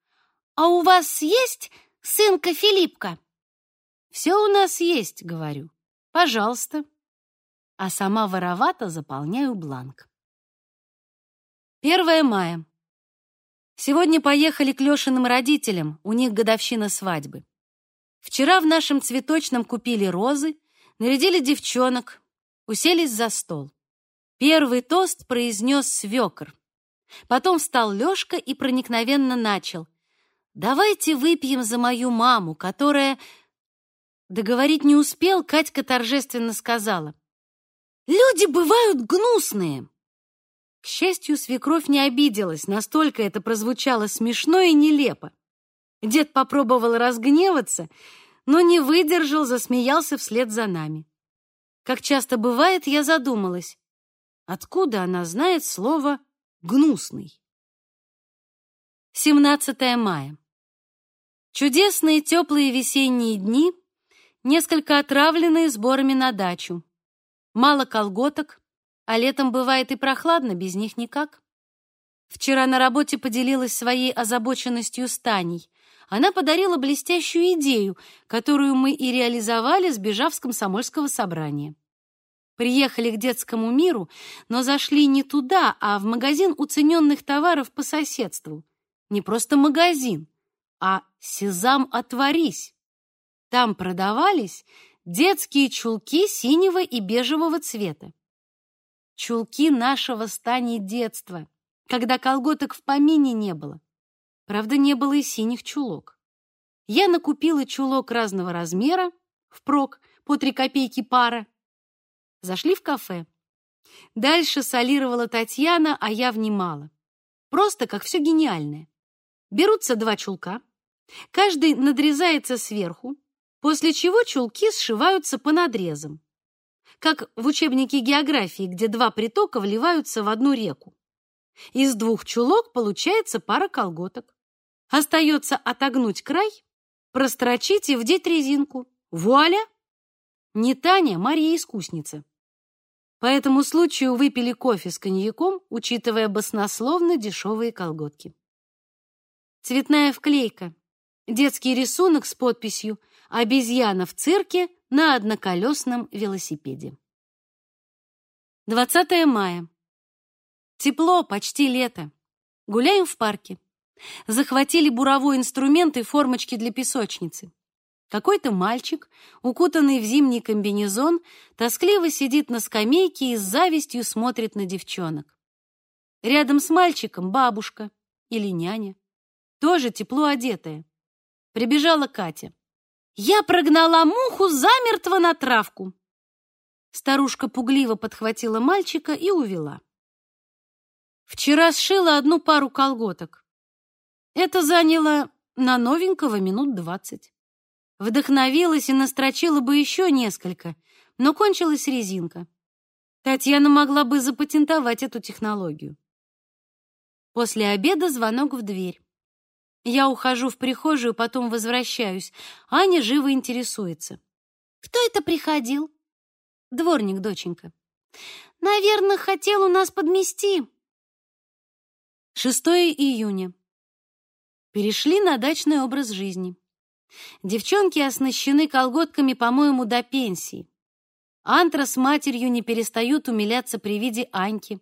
а у вас есть сынка Филиппка? Все у нас есть, говорю. Пожалуйста. А сама воровато заполняю бланк. 1 мая. Сегодня поехали к Лешиным родителям, у них годовщина свадьбы. Вчера в нашем цветочном купили розы, нарядили девчонок, уселись за стол. Первый тост произнес свекр. Потом встал Лёшка и проникновенно начал. «Давайте выпьем за мою маму, которая...» Договорить не успел, Катька торжественно сказала. «Люди бывают гнусные!» К счастью, свекровь не обиделась, настолько это прозвучало смешно и нелепо. Дед попробовал разгневаться, но не выдержал, засмеялся вслед за нами. Как часто бывает, я задумалась, откуда она знает слово «гнусный». 17 мая. Чудесные теплые весенние дни, несколько отравленные сборами на дачу. Мало колготок, а летом бывает и прохладно, без них никак. Вчера на работе поделилась своей озабоченностью с Таней. Она подарила блестящую идею, которую мы и реализовали, сбежав с комсомольского собрания. Приехали к детскому миру, но зашли не туда, а в магазин уцененных товаров по соседству. Не просто магазин, а «Сезам, отворись». Там продавались детские чулки синего и бежевого цвета. Чулки нашего стани детства, когда колготок в помине не было. Правда, не было и синих чулок. Я накупила чулок разного размера, впрок, по три копейки пара. Зашли в кафе. Дальше солировала Татьяна, а я внимала. Просто как все гениальное. Берутся два чулка, каждый надрезается сверху, после чего чулки сшиваются по надрезам как в учебнике географии, где два притока вливаются в одну реку. Из двух чулок получается пара колготок. Остается отогнуть край, прострочить и вдеть резинку. Вуаля! Не Таня, Мария искусница. По этому случаю выпили кофе с коньяком, учитывая баснословно дешевые колготки. Цветная вклейка. Детский рисунок с подписью «Обезьяна в цирке на одноколесном велосипеде. 20 мая. Тепло, почти лето. Гуляем в парке. Захватили буровой инструмент и формочки для песочницы. Какой-то мальчик, укутанный в зимний комбинезон, тоскливо сидит на скамейке и с завистью смотрит на девчонок. Рядом с мальчиком бабушка или няня, тоже тепло одетая. Прибежала Катя. Я прогнала муху замертво на травку. Старушка пугливо подхватила мальчика и увела. Вчера сшила одну пару колготок. Это заняло на новенького минут двадцать. Вдохновилась и настрочила бы еще несколько, но кончилась резинка. Татьяна могла бы запатентовать эту технологию. После обеда звонок в дверь. Я ухожу в прихожую, потом возвращаюсь. Аня живо интересуется. «Кто это приходил?» «Дворник, доченька». «Наверное, хотел у нас подмести». 6 июня. Перешли на дачный образ жизни. Девчонки оснащены колготками, по-моему, до пенсии. Антра с матерью не перестают умиляться при виде Аньки.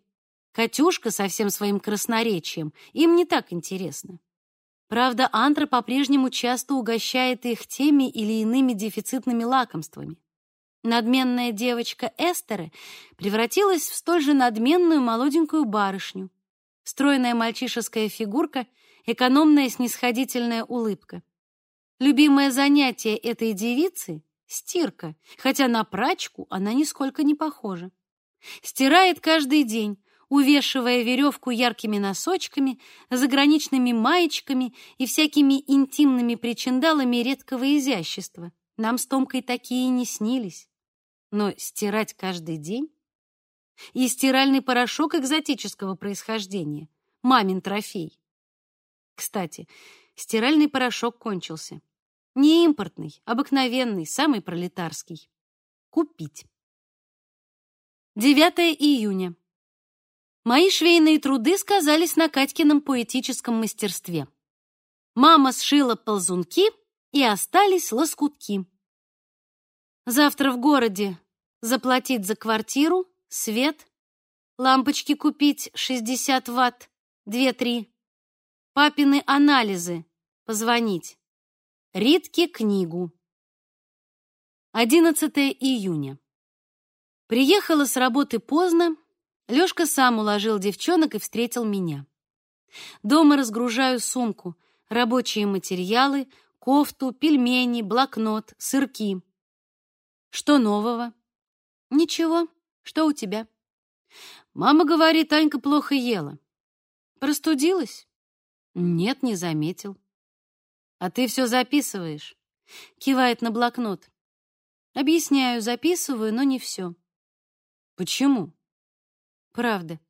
Катюшка со всем своим красноречием. Им не так интересно. Правда, Антра по-прежнему часто угощает их теми или иными дефицитными лакомствами. Надменная девочка Эстеры превратилась в столь же надменную молоденькую барышню. Стройная мальчишеская фигурка, экономная снисходительная улыбка. Любимое занятие этой девицы — стирка, хотя на прачку она нисколько не похожа. Стирает каждый день, увешивая веревку яркими носочками, заграничными маечками и всякими интимными причиндалами редкого изящества. Нам с Томкой такие не снились. Но стирать каждый день? И стиральный порошок экзотического происхождения. Мамин трофей. Кстати, стиральный порошок кончился. Не импортный, обыкновенный, самый пролетарский. Купить. 9 июня. Мои швейные труды сказались на Катькином поэтическом мастерстве. Мама сшила ползунки, и остались лоскутки. Завтра в городе заплатить за квартиру, свет, лампочки купить 60 ватт, 2-3, папины анализы, позвонить, Ритке книгу. 11 июня. Приехала с работы поздно, Лёшка сам уложил девчонок и встретил меня. Дома разгружаю сумку, рабочие материалы, кофту, пельмени, блокнот, сырки. Что нового? Ничего. Что у тебя? Мама говорит, Анька плохо ела. Простудилась? Нет, не заметил. А ты все записываешь? Кивает на блокнот. Объясняю, записываю, но не все. Почему? Правда.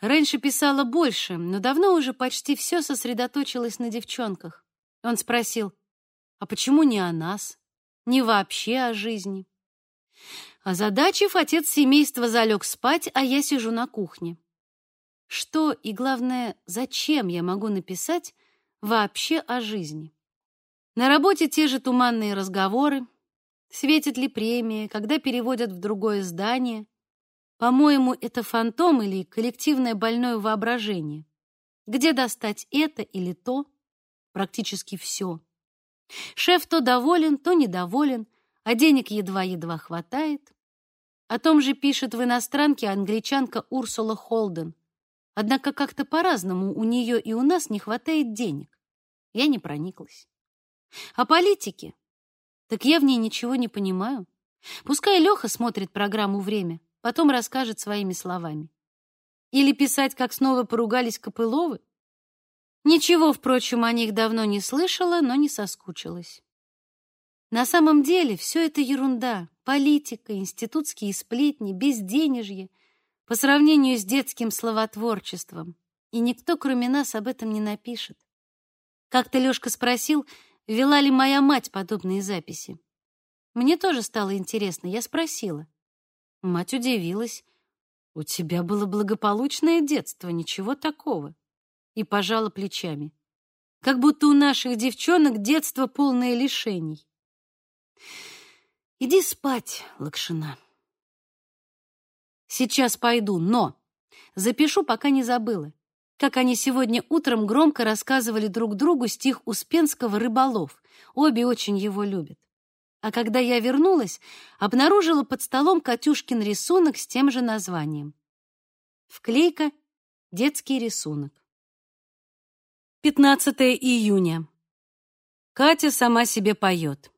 Раньше писала больше, но давно уже почти все сосредоточилось на девчонках. Он спросил, а почему не о нас, не вообще о жизни? Озадачив, отец семейства залег спать, а я сижу на кухне. Что и, главное, зачем я могу написать вообще о жизни? На работе те же туманные разговоры, светит ли премия, когда переводят в другое здание — по-моему, это фантом или коллективное больное воображение. Где достать это или то? Практически все. Шеф то доволен, то недоволен, а денег едва-едва хватает. О том же пишет в иностранке англичанка Урсула Холден. Однако как-то по-разному у нее и у нас не хватает денег. Я не прониклась. О политике? Так я в ней ничего не понимаю. Пускай Леха смотрит программу «Время» потом расскажет своими словами. Или писать, как снова поругались Копыловы? Ничего, впрочем, о них давно не слышала, но не соскучилась. На самом деле все это ерунда. Политика, институтские сплетни, безденежье по сравнению с детским словотворчеством. И никто, кроме нас, об этом не напишет. Как-то Лёшка спросил, вела ли моя мать подобные записи. Мне тоже стало интересно, я спросила. Мать удивилась. «У тебя было благополучное детство, ничего такого». И пожала плечами. Как будто у наших девчонок детство полное лишений. Иди спать, Лакшина. Сейчас пойду, но запишу, пока не забыла. Как они сегодня утром громко рассказывали друг другу стих Успенского «Рыболов». Обе очень его любят. А когда я вернулась, обнаружила под столом Катюшкин рисунок с тем же названием. Вклейка «Детский рисунок». 15 июня. Катя сама себе поет.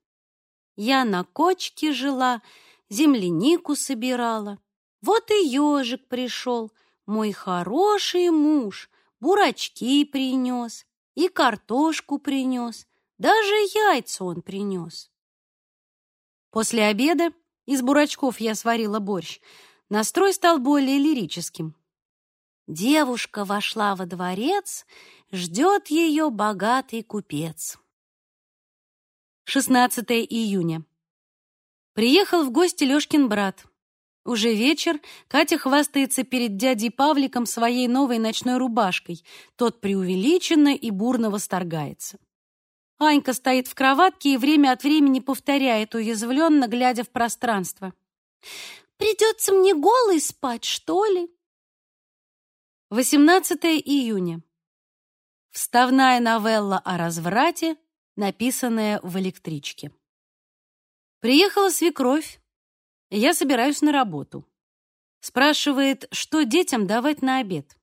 Я на кочке жила, землянику собирала. Вот и ежик пришел, мой хороший муж, бурачки принес и картошку принес, даже яйца он принес. После обеда из бурачков я сварила борщ. Настрой стал более лирическим. Девушка вошла во дворец, ждет ее богатый купец. 16 июня. Приехал в гости Лёшкин брат. Уже вечер, Катя хвастается перед дядей Павликом своей новой ночной рубашкой. Тот преувеличенно и бурно восторгается. Анька стоит в кроватке и время от времени повторяет, уязвленно глядя в пространство. «Придется мне голой спать, что ли?» 18 июня. Вставная новелла о разврате, написанная в электричке. Приехала свекровь, и я собираюсь на работу. Спрашивает, что детям давать на обед.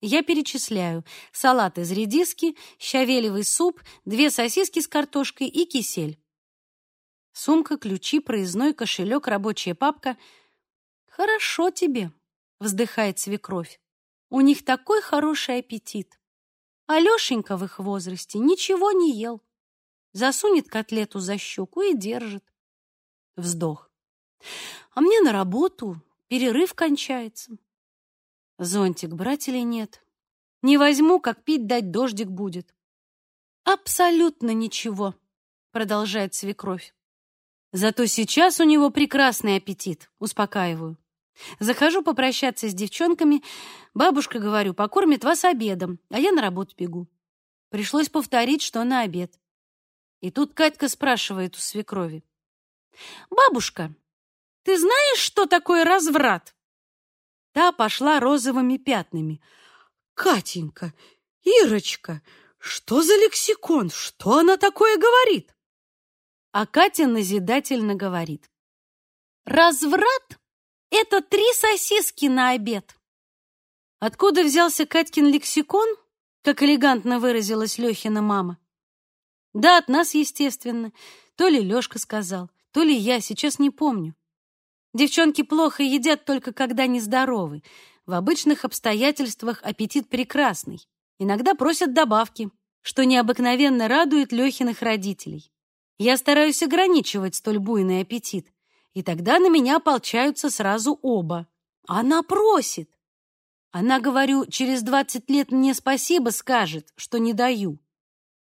Я перечисляю: салат из редиски, щавелевый суп, две сосиски с картошкой и кисель. Сумка, ключи, проездной кошелек, рабочая папка. Хорошо тебе, вздыхает свекровь. У них такой хороший аппетит. А Лешенька в их возрасте ничего не ел. Засунет котлету за щеку и держит. Вздох. А мне на работу, перерыв кончается. Зонтик брать или нет? Не возьму, как пить дать дождик будет. Абсолютно ничего, продолжает свекровь. Зато сейчас у него прекрасный аппетит, успокаиваю. Захожу попрощаться с девчонками. Бабушка, говорю, покормит вас обедом, а я на работу бегу. Пришлось повторить, что на обед. И тут Катька спрашивает у свекрови. «Бабушка, ты знаешь, что такое разврат?» Та пошла розовыми пятнами. «Катенька, Ирочка, что за лексикон? Что она такое говорит?» А Катя назидательно говорит. «Разврат — это три сосиски на обед». Откуда взялся Катькин лексикон? как элегантно выразилась Лехина мама. Да, от нас, естественно. То ли Лешка сказал, то ли я, сейчас не помню. Девчонки плохо едят только когда нездоровы. В обычных обстоятельствах аппетит прекрасный. Иногда просят добавки, что необыкновенно радует Лехиных родителей. Я стараюсь ограничивать столь буйный аппетит, и тогда на меня ополчаются сразу оба. Она просит. Она, говорю, через двадцать лет мне спасибо скажет, что не даю.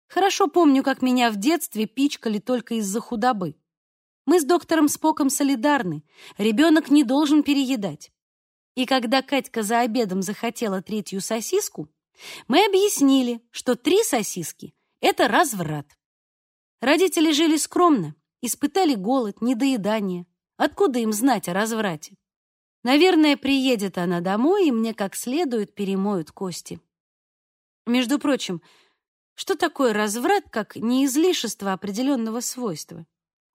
Хорошо помню, как меня в детстве пичкали только из-за худобы. Мы с доктором Споком солидарны. Ребенок не должен переедать. И когда Катька за обедом захотела третью сосиску, мы объяснили, что три сосиски — это разврат. Родители жили скромно, испытали голод, недоедание. Откуда им знать о разврате? Наверное, приедет она домой, и мне как следует перемоют кости. Между прочим, что такое разврат, как неизлишество определенного свойства?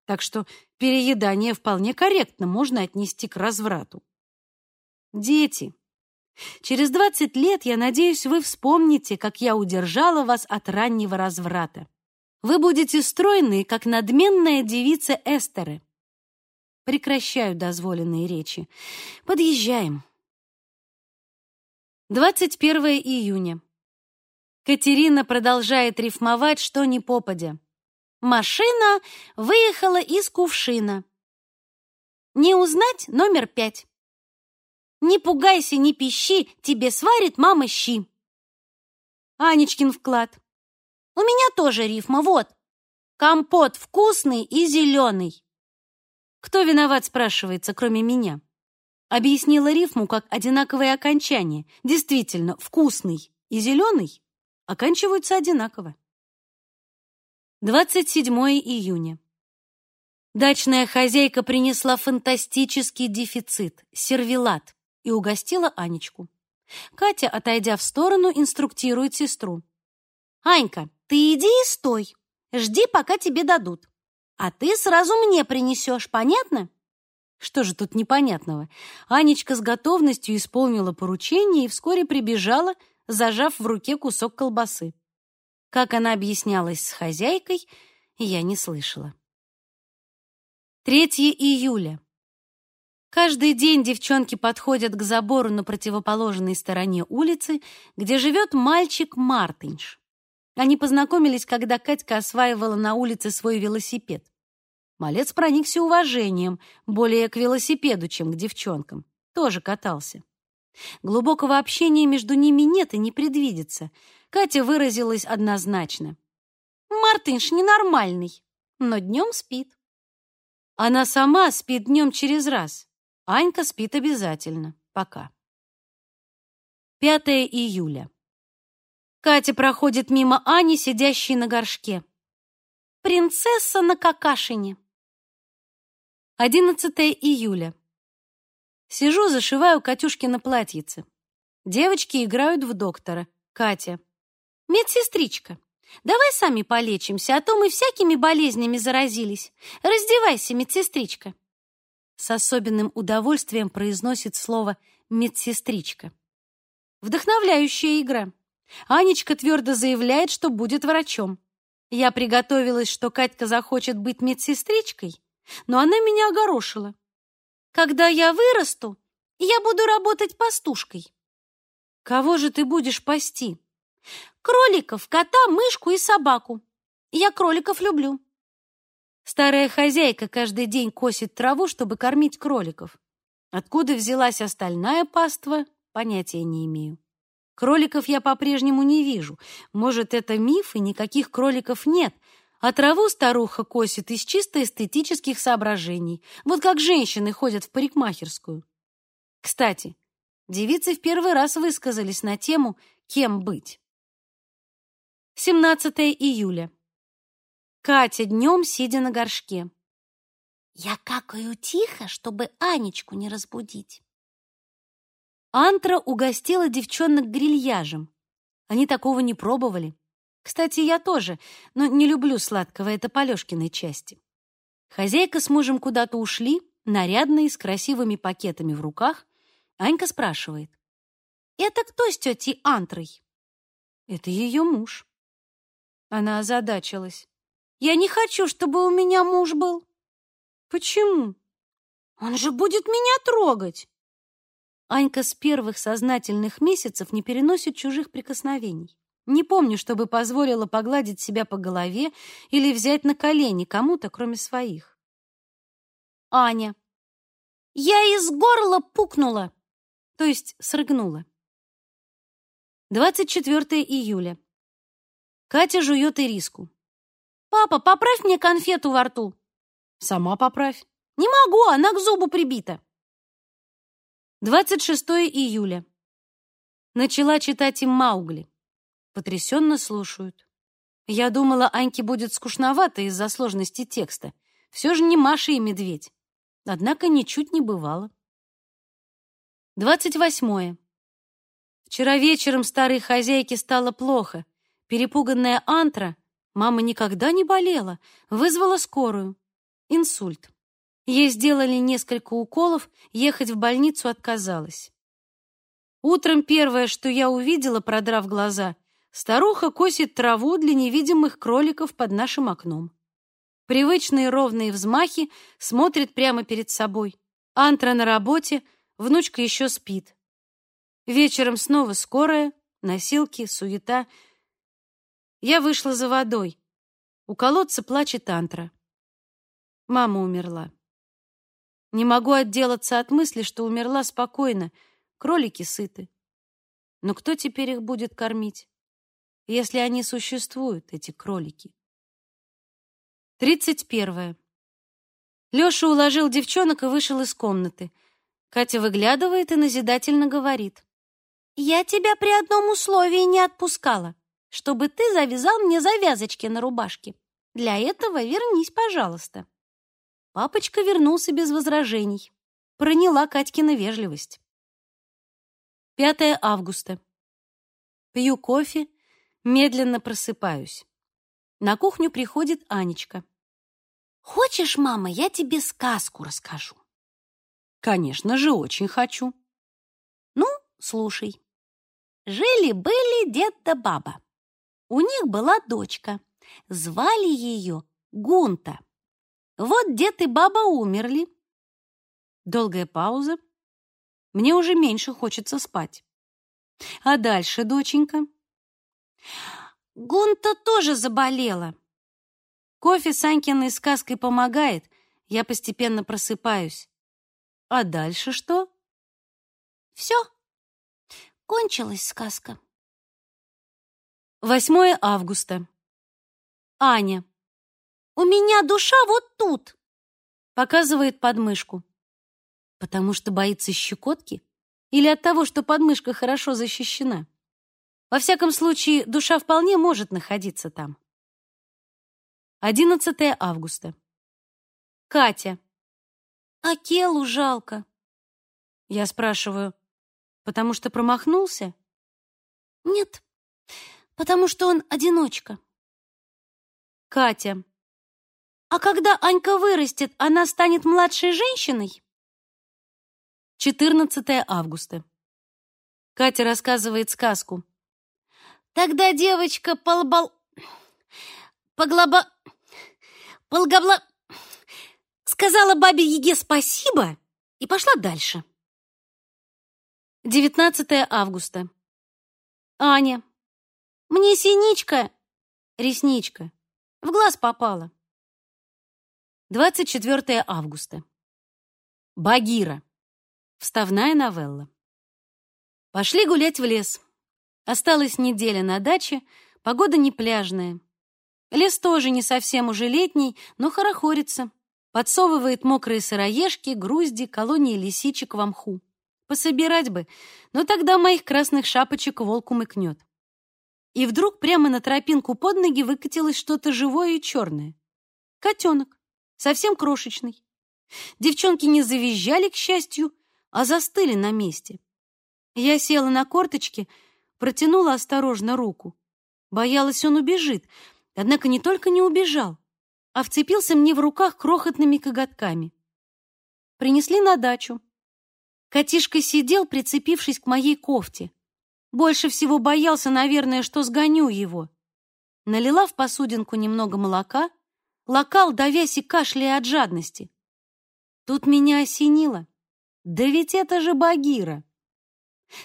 Так что переедание вполне корректно можно отнести к разврату. Дети, через 20 лет, я надеюсь, вы вспомните, как я удержала вас от раннего разврата. Вы будете стройны, как надменная девица Эстеры. Прекращаю дозволенные речи. Подъезжаем. 21 июня. Катерина продолжает рифмовать, что ни попадя. Машина выехала из кувшина. Не узнать номер пять. Не пугайся, не пищи, тебе сварит мама щи. Анечкин вклад. У меня тоже рифма, вот. Компот вкусный и зеленый. Кто виноват, спрашивается, кроме меня? Объяснила рифму как одинаковое окончание. Действительно, вкусный и зеленый оканчиваются одинаково. 27 июня. Дачная хозяйка принесла фантастический дефицит — сервелат, и угостила Анечку. Катя, отойдя в сторону, инструктирует сестру. «Анька, ты иди и стой. Жди, пока тебе дадут. А ты сразу мне принесешь, понятно?» Что же тут непонятного? Анечка с готовностью исполнила поручение и вскоре прибежала, зажав в руке кусок колбасы. Как она объяснялась с хозяйкой, я не слышала. 3 июля. Каждый день девчонки подходят к забору на противоположной стороне улицы, где живет мальчик Мартинш. Они познакомились, когда Катька осваивала на улице свой велосипед. Малец проникся уважением, более к велосипеду, чем к девчонкам. Тоже катался. Глубокого общения между ними нет и не предвидится — Катя выразилась однозначно. «Мартынш ненормальный, но днем спит». Она сама спит днем через раз. Анька спит обязательно. Пока. 5 июля. Катя проходит мимо Ани, сидящей на горшке. «Принцесса на какашине». 11 июля. Сижу, зашиваю Катюшки на платьице. Девочки играют в доктора. Катя. «Медсестричка, давай сами полечимся, а то мы всякими болезнями заразились. Раздевайся, медсестричка». С особенным удовольствием произносит слово «медсестричка». Вдохновляющая игра. Анечка твердо заявляет, что будет врачом. Я приготовилась, что Катька захочет быть медсестричкой, но она меня огорошила. Когда я вырасту, я буду работать пастушкой. Кого же ты будешь пасти? Кроликов, кота, мышку и собаку. Я кроликов люблю. Старая хозяйка каждый день косит траву, чтобы кормить кроликов. Откуда взялась остальная паства, понятия не имею. Кроликов я по-прежнему не вижу. Может, это миф, и никаких кроликов нет, а траву старуха косит из чисто эстетических соображений, вот как женщины ходят в парикмахерскую. Кстати, девицы в первый раз высказались на тему «Кем быть?». 17 июля. Катя днем, сидя на горшке. Я какаю тихо, чтобы Анечку не разбудить. Антра угостила девчонок грильяжем. Они такого не пробовали. Кстати, я тоже, но не люблю сладкого, это по Лёшкиной части. Хозяйка с мужем куда-то ушли, нарядные, с красивыми пакетами в руках. Анька спрашивает. «Это кто с тетей Антрой?» Это ее муж. Она озадачилась. Я не хочу, чтобы у меня муж был. Почему? Он же будет меня трогать. Анька с первых сознательных месяцев не переносит чужих прикосновений. Не помню, чтобы позволила погладить себя по голове или взять на колени кому-то, кроме своих. Аня. Я из горла пукнула, то есть срыгнула. 24 июля. Катя жует ириску. Папа, поправь мне конфету во рту. Сама поправь. Не могу, она к зубу прибита. 26 июля. Начала читать им Маугли. Потрясенно слушают. Я думала, Аньке будет скучновато из-за сложности текста. Все же не Маша и медведь. Однако ничуть не бывало. 28. Вчера вечером старой хозяйке стало плохо. Перепуганная Антра, мама никогда не болела, вызвала скорую. Инсульт. Ей сделали несколько уколов, ехать в больницу отказалась. Утром первое, что я увидела, продрав глаза, старуха косит траву для невидимых кроликов под нашим окном. Привычные ровные взмахи смотрит прямо перед собой. Антра на работе, внучка еще спит. Вечером снова скорая, носилки, суета. Я вышла за водой. У колодца плачет Антра. Мама умерла. Не могу отделаться от мысли, что умерла спокойно. Кролики сыты. Но кто теперь их будет кормить? Если они существуют, эти кролики. Тридцать первое. Лёша уложил девчонок и вышел из комнаты. Катя выглядывает и назидательно говорит. «Я тебя при одном условии не отпускала, чтобы ты завязал мне завязочки на рубашке. Для этого вернись, пожалуйста». Папочка вернулся без возражений. Проняла Катькина вежливость. 5 августа. Пью кофе, медленно просыпаюсь. На кухню приходит Анечка. «Хочешь, мама, я тебе сказку расскажу?» «Конечно же, очень хочу». «Ну, слушай. Жили-были дед да баба. У них была дочка. Звали ее Гунта. Вот дед и баба умерли. Долгая пауза. Мне уже меньше хочется спать. А дальше, доченька? Гунта тоже заболела. Кофе с Анькиной сказкой помогает. Я постепенно просыпаюсь. А дальше что? Все. Кончилась сказка. 8 августа. Аня. У меня душа вот тут!» Показывает подмышку. Потому что боится щекотки? Или от того, что подмышка хорошо защищена? Во всяком случае, душа вполне может находиться там. 11 августа. Катя. А Келу жалко. Я спрашиваю, потому что промахнулся? Нет, потому что он одиночка. Катя. А когда Анька вырастет, она станет младшей женщиной? 14 августа. Катя рассказывает сказку. Тогда девочка полбал... Поглоба... Полгобла... Сказала бабе Еге спасибо и пошла дальше. 19 августа. Аня. Мне синичка, ресничка, в глаз попала. 24 августа. Багира. Вставная новелла. Пошли гулять в лес. Осталась неделя на даче, погода не пляжная. Лес тоже не совсем уже летний, но хорохорится. Подсовывает мокрые сыроежки, грузди, колонии лисичек в мху. Пособирать бы, но тогда моих красных шапочек волк умыкнет. И вдруг прямо на тропинку под ноги выкатилось что-то живое и черное. Котенок совсем крошечный. Девчонки не завизжали, к счастью, а застыли на месте. Я села на корточки, протянула осторожно руку. Боялась, он убежит, однако не только не убежал, а вцепился мне в руках крохотными коготками. Принесли на дачу. Котишка сидел, прицепившись к моей кофте. Больше всего боялся, наверное, что сгоню его. Налила в посудинку немного молока, локал, давясь и кашляя от жадности. Тут меня осенило. Да ведь это же Багира.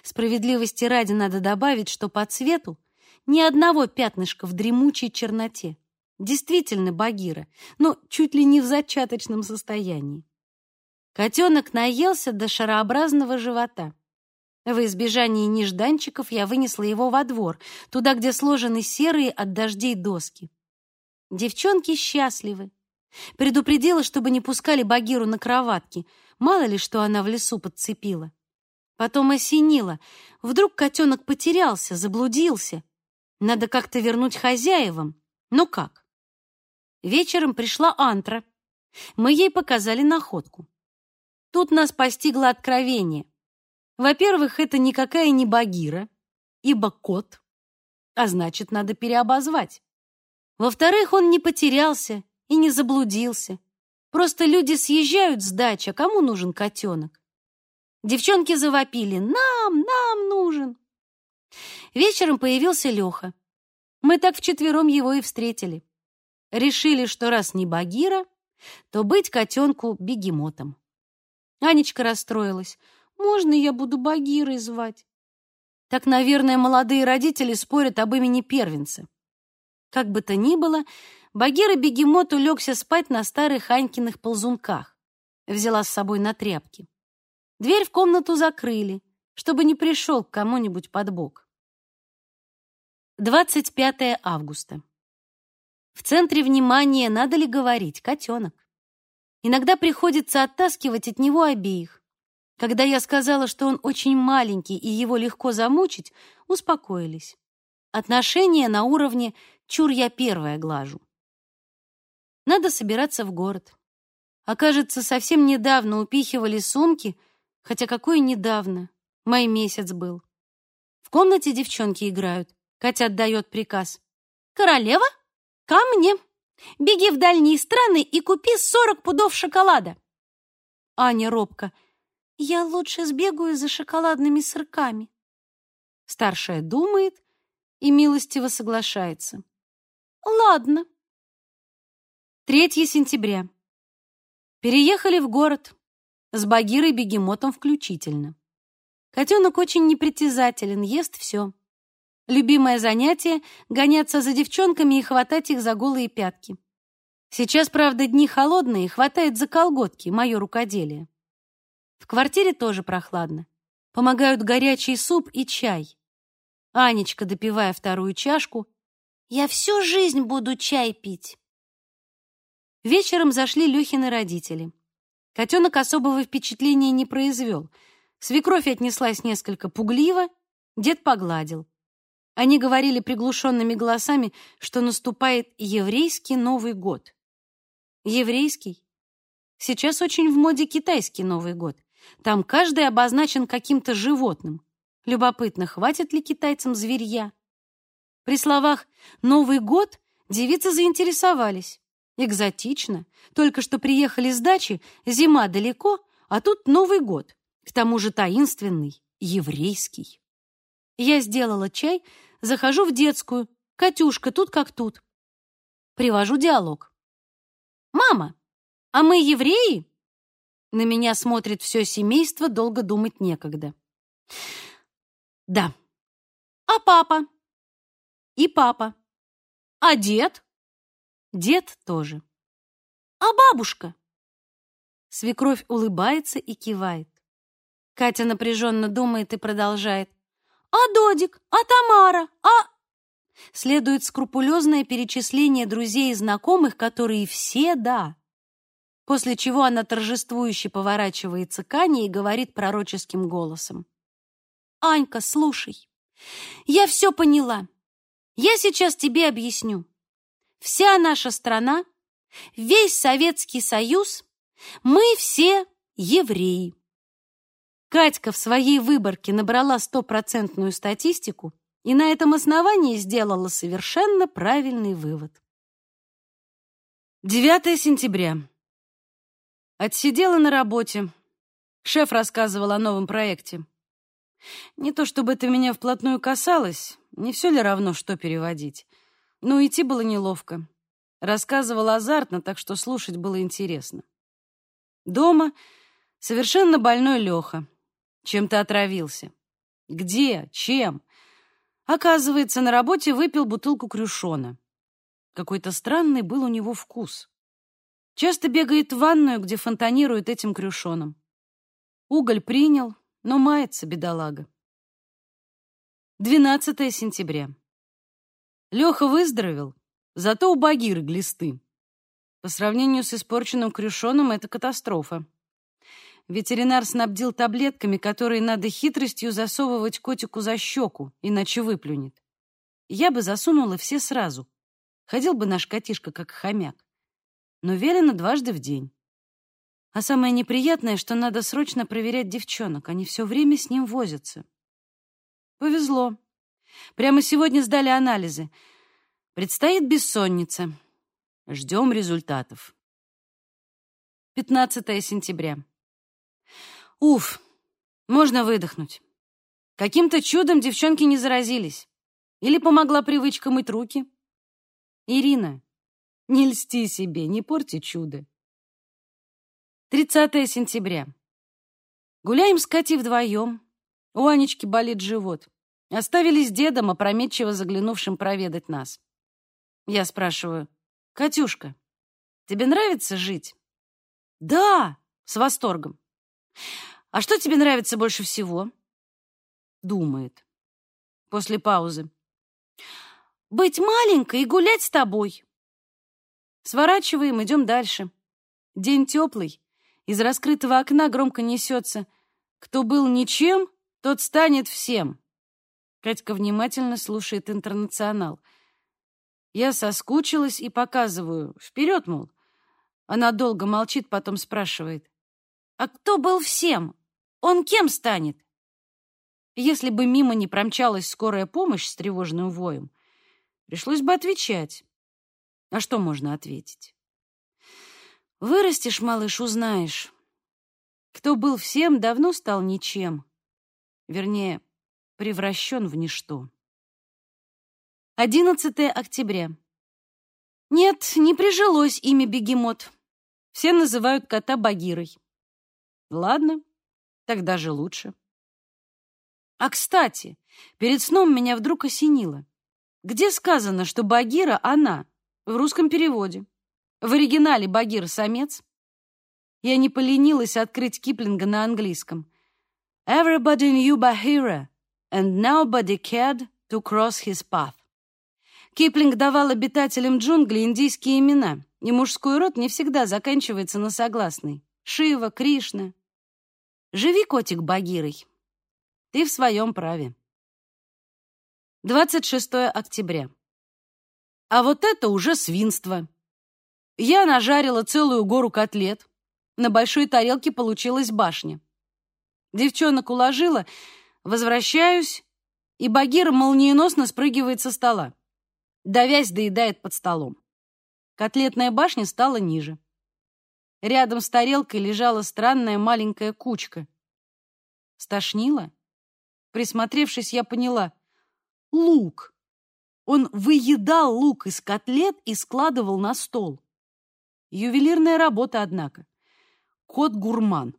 Справедливости ради надо добавить, что по цвету ни одного пятнышка в дремучей черноте. Действительно Багира, но чуть ли не в зачаточном состоянии. Котенок наелся до шарообразного живота. В избежании нежданчиков я вынесла его во двор, туда, где сложены серые от дождей доски. Девчонки счастливы. Предупредила, чтобы не пускали Багиру на кроватки, мало ли что она в лесу подцепила. Потом осенило. Вдруг котенок потерялся, заблудился. Надо как-то вернуть хозяевам. Ну как? Вечером пришла Антра. Мы ей показали находку. Тут нас постигло откровение. Во-первых, это никакая не Багира, ибо кот, а значит, надо переобозвать. Во-вторых, он не потерялся и не заблудился. Просто люди съезжают с дачи, а кому нужен котенок? Девчонки завопили «Нам, нам нужен!». Вечером появился Леха. Мы так вчетвером его и встретили. Решили, что раз не Багира, то быть котенку бегемотом. Анечка расстроилась. Можно я буду Багирой звать? Так, наверное, молодые родители спорят об имени первенца. Как бы то ни было, Багира-бегемот улегся спать на старых Анькиных ползунках. Взяла с собой на тряпки. Дверь в комнату закрыли, чтобы не пришел к кому-нибудь под бок. 25 августа. В центре внимания, надо ли говорить, котенок. Иногда приходится оттаскивать от него обеих. Когда я сказала, что он очень маленький и его легко замучить, успокоились. Отношения на уровне «чур я первая глажу». Надо собираться в город. Окажется, совсем недавно упихивали сумки, хотя какой недавно, май месяц был. В комнате девчонки играют. Катя отдает приказ. «Королева, ко мне! Беги в дальние страны и купи сорок пудов шоколада!» Аня робко. Я лучше сбегаю за шоколадными сырками. Старшая думает и милостиво соглашается. Ладно. 3 сентября. Переехали в город. С Багирой-бегемотом включительно. Котенок очень непритязателен, ест все. Любимое занятие — гоняться за девчонками и хватать их за голые пятки. Сейчас, правда, дни холодные, хватает за колготки, мое рукоделие. В квартире тоже прохладно. Помогают горячий суп и чай. Анечка, допивая вторую чашку, «Я всю жизнь буду чай пить». Вечером зашли Лёхины родители. Котенок особого впечатления не произвел. Свекровь отнеслась несколько пугливо, дед погладил. Они говорили приглушенными голосами, что наступает еврейский Новый год. Еврейский? Сейчас очень в моде китайский Новый год. Там каждый обозначен каким-то животным. Любопытно, хватит ли китайцам зверья? При словах «Новый год» девицы заинтересовались. Экзотично. Только что приехали с дачи, зима далеко, а тут Новый год. К тому же таинственный, еврейский. Я сделала чай, захожу в детскую. Катюшка тут как тут. Привожу диалог. «Мама, а мы евреи?» На меня смотрит все семейство, долго думать некогда. Да. А папа? И папа. А дед? Дед тоже. А бабушка? Свекровь улыбается и кивает. Катя напряженно думает и продолжает. А Додик? А Тамара? А... Следует скрупулезное перечисление друзей и знакомых, которые все «да» после чего она торжествующе поворачивается к Ане и говорит пророческим голосом. «Анька, слушай, я все поняла. Я сейчас тебе объясню. Вся наша страна, весь Советский Союз, мы все евреи». Катька в своей выборке набрала стопроцентную статистику и на этом основании сделала совершенно правильный вывод. 9 сентября. Отсидела на работе. Шеф рассказывал о новом проекте. Не то чтобы это меня вплотную касалось, не все ли равно, что переводить. Но идти было неловко. Рассказывал азартно, так что слушать было интересно. Дома совершенно больной Леха. Чем-то отравился. Где? Чем? Оказывается, на работе выпил бутылку крюшона. Какой-то странный был у него вкус. Часто бегает в ванную, где фонтанирует этим крюшоном. Уголь принял, но мается бедолага. 12 сентября. Леха выздоровел, зато у Багиры глисты. По сравнению с испорченным крюшоном это катастрофа. Ветеринар снабдил таблетками, которые надо хитростью засовывать котику за щеку, иначе выплюнет. Я бы засунула все сразу. Ходил бы наш котишка как хомяк. Но велено дважды в день. А самое неприятное, что надо срочно проверять девчонок. Они все время с ним возятся. Повезло. Прямо сегодня сдали анализы. Предстоит бессонница. Ждем результатов. 15 сентября. Уф, можно выдохнуть. Каким-то чудом девчонки не заразились. Или помогла привычка мыть руки. Ирина, не льсти себе, не порти чудо. 30 сентября. Гуляем с Катей вдвоем. У Анечки болит живот. Оставили с дедом, опрометчиво заглянувшим проведать нас. Я спрашиваю, «Катюшка, тебе нравится жить?» «Да!» — с восторгом. «А что тебе нравится больше всего?» Думает. После паузы. «Быть маленькой и гулять с тобой». Сворачиваем, идем дальше. День теплый, из раскрытого окна громко несется «Кто был ничем, тот станет всем». Катька внимательно слушает «Интернационал». Я соскучилась и показываю. Вперед, мол. Она долго молчит, потом спрашивает. «А кто был всем? Он кем станет?» Если бы мимо не промчалась скорая помощь с тревожным воем, пришлось бы отвечать. А что можно ответить? Вырастешь, малыш, узнаешь. Кто был всем, давно стал ничем. Вернее, превращен в ничто. 11 октября. Нет, не прижилось имя бегемот. Все называют кота Багирой. Ладно, тогда же лучше. А, кстати, перед сном меня вдруг осенило. Где сказано, что Багира — она, в русском переводе? В оригинале Багир — самец. Я не поленилась открыть Киплинга на английском. Everybody knew Bahira, and nobody cared to cross his path. Киплинг давал обитателям джунглей индийские имена, и мужской род не всегда заканчивается на согласной. Шива, Кришна. Живи, котик, Багирой. Ты в своем праве. 26 октября. А вот это уже свинство. Я нажарила целую гору котлет. На большой тарелке получилась башня. Девчонок уложила, возвращаюсь, и Багира молниеносно спрыгивает со стола. Давясь, доедает под столом. Котлетная башня стала ниже. Рядом с тарелкой лежала странная маленькая кучка. Стошнило? Присмотревшись, я поняла. Лук. Он выедал лук из котлет и складывал на стол. Ювелирная работа, однако. Кот-гурман.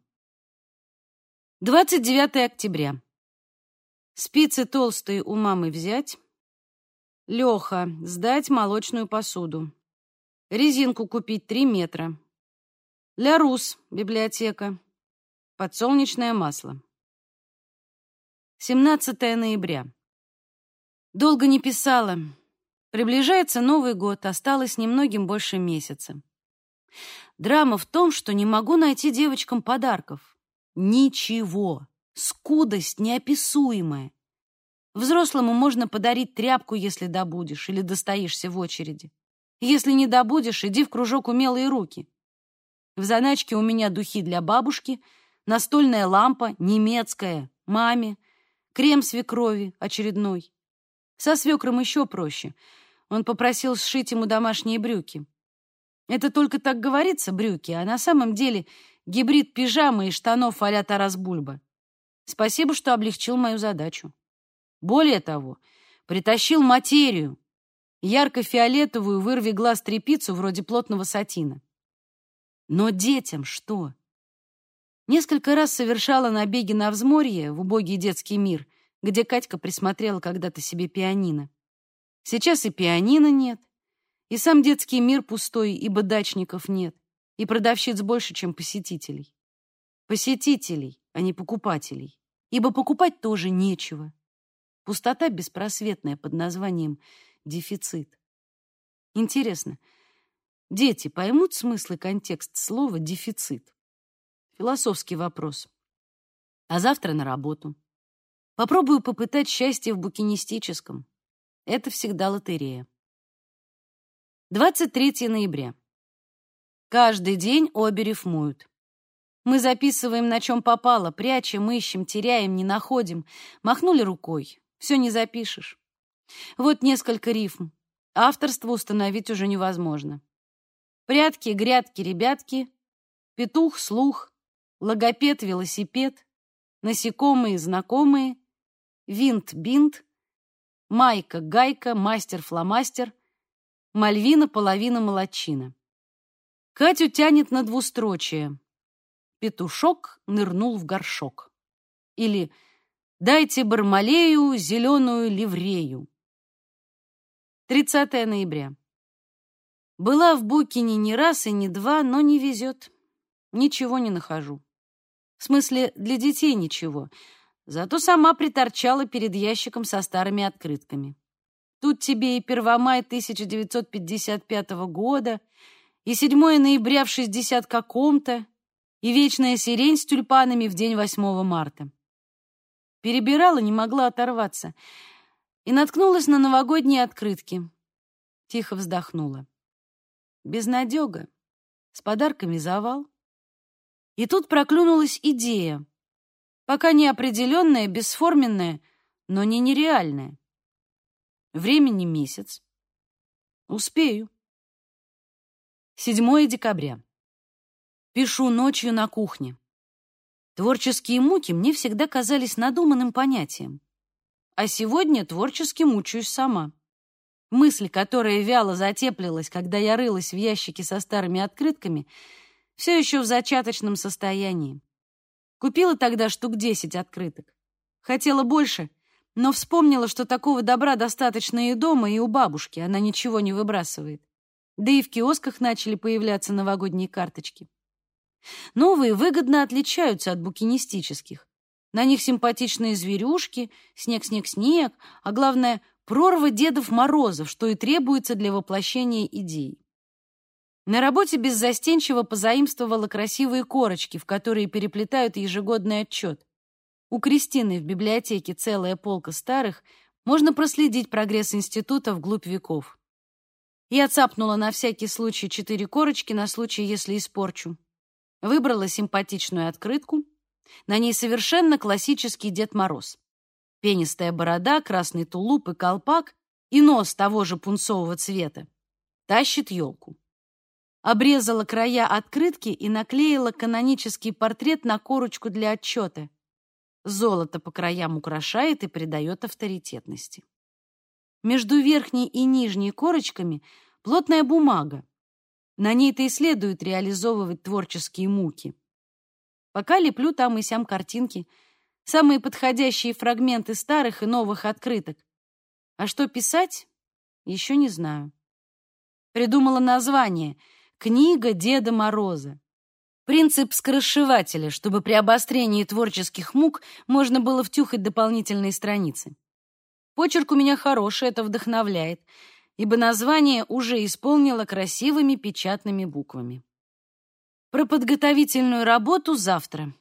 29 октября. Спицы толстые у мамы взять. Леха, сдать молочную посуду. Резинку купить 3 метра. Ля Рус, библиотека. Подсолнечное масло. 17 ноября. Долго не писала. Приближается Новый год, осталось немногим больше месяца. Драма в том, что не могу найти девочкам подарков. Ничего. Скудость неописуемая. Взрослому можно подарить тряпку, если добудешь, или достоишься в очереди. Если не добудешь, иди в кружок умелые руки. В заначке у меня духи для бабушки, настольная лампа, немецкая, маме, крем свекрови, очередной. Со свекром еще проще. Он попросил сшить ему домашние брюки. Это только так говорится, брюки, а на самом деле гибрид пижамы и штанов а-ля Тарас Бульба. Спасибо, что облегчил мою задачу. Более того, притащил материю, ярко-фиолетовую вырви глаз трепицу вроде плотного сатина. Но детям что? Несколько раз совершала набеги на взморье в убогий детский мир, где Катька присмотрела когда-то себе пианино. Сейчас и пианино нет, и сам детский мир пустой, ибо дачников нет, и продавщиц больше, чем посетителей. Посетителей, а не покупателей, ибо покупать тоже нечего. Пустота беспросветная под названием дефицит. Интересно, дети поймут смысл и контекст слова «дефицит»? Философский вопрос. А завтра на работу. Попробую попытать счастье в букинистическом. Это всегда лотерея. 23 ноября. Каждый день обе рифмуют. Мы записываем, на чем попало, прячем, ищем, теряем, не находим. Махнули рукой. Все не запишешь. Вот несколько рифм. Авторство установить уже невозможно. Прятки, грядки, ребятки, петух, слух, логопед, велосипед, насекомые, знакомые, винт, бинт, майка, гайка, мастер-фломастер, мальвина, половина, молодчина. Катю тянет на двустрочие. Петушок нырнул в горшок. Или «Дайте Бармалею зеленую ливрею». 30 ноября. Была в Букине не раз и не два, но не везет. Ничего не нахожу. В смысле, для детей ничего. Зато сама приторчала перед ящиком со старыми открытками. Тут тебе и Первомай 1955 года, и 7 ноября в 60 каком-то, и вечная сирень с тюльпанами в день 8 марта. Перебирала, не могла оторваться, и наткнулась на новогодние открытки. Тихо вздохнула. Безнадега, с подарками завал. И тут проклюнулась идея, пока неопределенная, бесформенная, но не нереальная. Времени месяц. Успею. 7 декабря. Пишу ночью на кухне. Творческие муки мне всегда казались надуманным понятием. А сегодня творчески мучаюсь сама. Мысль, которая вяло затеплилась, когда я рылась в ящике со старыми открытками — все еще в зачаточном состоянии. Купила тогда штук десять открыток. Хотела больше, но вспомнила, что такого добра достаточно и дома, и у бабушки, она ничего не выбрасывает. Да и в киосках начали появляться новогодние карточки. Новые выгодно отличаются от букинистических. На них симпатичные зверюшки, снег-снег-снег, а главное — прорва Дедов Морозов, что и требуется для воплощения идей. На работе беззастенчиво позаимствовала красивые корочки, в которые переплетают ежегодный отчет. У Кристины в библиотеке целая полка старых, можно проследить прогресс института вглубь веков. Я цапнула на всякий случай четыре корочки на случай, если испорчу. Выбрала симпатичную открытку. На ней совершенно классический Дед Мороз. Пенистая борода, красный тулуп и колпак и нос того же пунцового цвета. Тащит елку обрезала края открытки и наклеила канонический портрет на корочку для отчета. Золото по краям украшает и придает авторитетности. Между верхней и нижней корочками плотная бумага. На ней-то и следует реализовывать творческие муки. Пока леплю там и сям картинки, самые подходящие фрагменты старых и новых открыток. А что писать, еще не знаю. Придумала название — Книга Деда Мороза. Принцип скоросшивателя, чтобы при обострении творческих мук можно было втюхать дополнительные страницы. Почерк у меня хороший, это вдохновляет, ибо название уже исполнило красивыми печатными буквами. Про подготовительную работу завтра.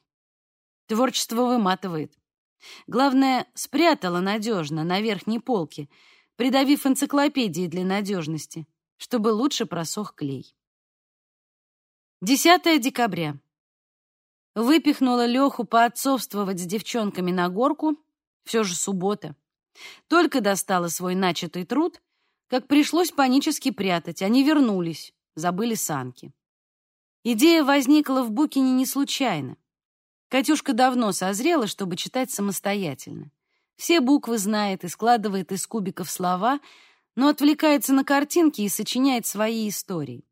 Творчество выматывает. Главное, спрятала надежно на верхней полке, придавив энциклопедии для надежности, чтобы лучше просох клей. 10 декабря. Выпихнула Леху поотцовствовать с девчонками на горку. Все же суббота. Только достала свой начатый труд, как пришлось панически прятать. Они вернулись, забыли санки. Идея возникла в Букине не случайно. Катюшка давно созрела, чтобы читать самостоятельно. Все буквы знает и складывает из кубиков слова, но отвлекается на картинки и сочиняет свои истории.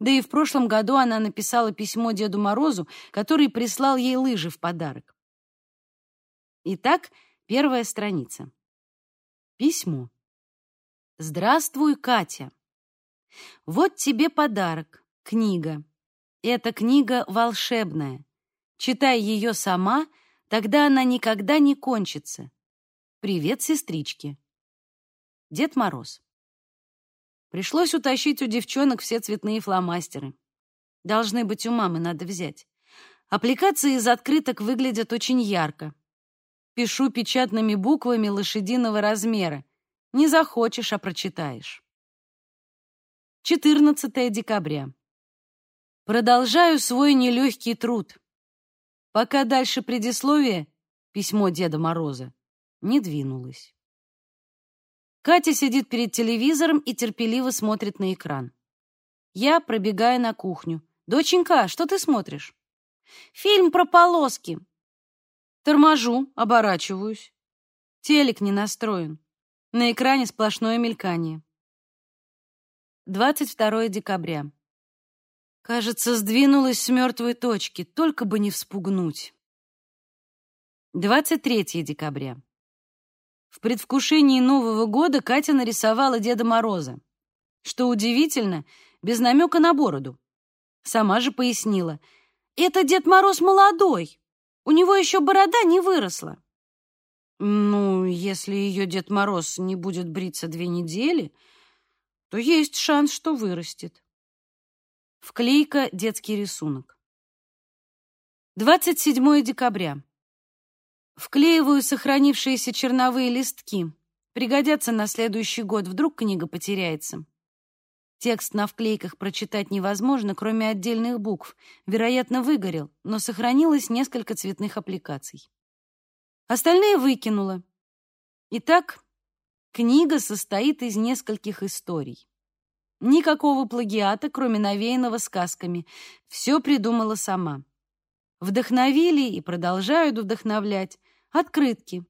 Да и в прошлом году она написала письмо Деду Морозу, который прислал ей лыжи в подарок. Итак, первая страница. Письмо. Здравствуй, Катя. Вот тебе подарок, книга. Эта книга волшебная. Читай ее сама, тогда она никогда не кончится. Привет, сестрички. Дед Мороз. Пришлось утащить у девчонок все цветные фломастеры. Должны быть у мамы, надо взять. Аппликации из открыток выглядят очень ярко. Пишу печатными буквами лошадиного размера. Не захочешь, а прочитаешь. 14 декабря. Продолжаю свой нелегкий труд. Пока дальше предисловие, письмо Деда Мороза, не двинулось. Катя сидит перед телевизором и терпеливо смотрит на экран. Я пробегаю на кухню. «Доченька, что ты смотришь?» «Фильм про полоски». Торможу, оборачиваюсь. Телек не настроен. На экране сплошное мелькание. 22 декабря. Кажется, сдвинулась с мертвой точки, только бы не вспугнуть. 23 декабря. В предвкушении Нового года Катя нарисовала Деда Мороза. Что удивительно, без намека на бороду. Сама же пояснила. «Это Дед Мороз молодой. У него еще борода не выросла». Ну, если ее Дед Мороз не будет бриться две недели, то есть шанс, что вырастет. Вклейка детский рисунок. 27 декабря. Вклеиваю сохранившиеся черновые листки. Пригодятся на следующий год, вдруг книга потеряется. Текст на вклейках прочитать невозможно, кроме отдельных букв. Вероятно, выгорел, но сохранилось несколько цветных аппликаций. Остальные выкинула. Итак, книга состоит из нескольких историй. Никакого плагиата, кроме навеянного сказками. Все придумала сама. Вдохновили и продолжают вдохновлять открытки.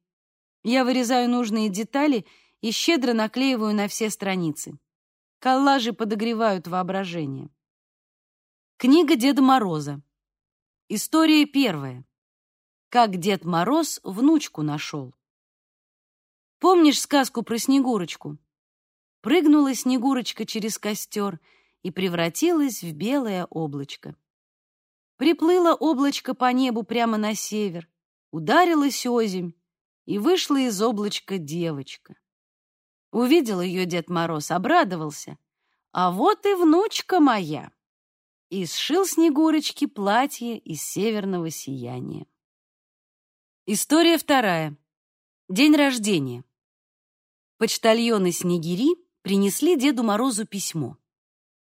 Я вырезаю нужные детали и щедро наклеиваю на все страницы. Коллажи подогревают воображение. Книга Деда Мороза. История первая. Как Дед Мороз внучку нашел. Помнишь сказку про Снегурочку? Прыгнула Снегурочка через костер и превратилась в белое облачко. Приплыло облачко по небу прямо на север, ударилась озимь, и вышла из облачка девочка. Увидел ее Дед Мороз, обрадовался. А вот и внучка моя. И сшил Снегурочке платье из северного сияния. История вторая. День рождения. Почтальоны Снегири принесли Деду Морозу письмо.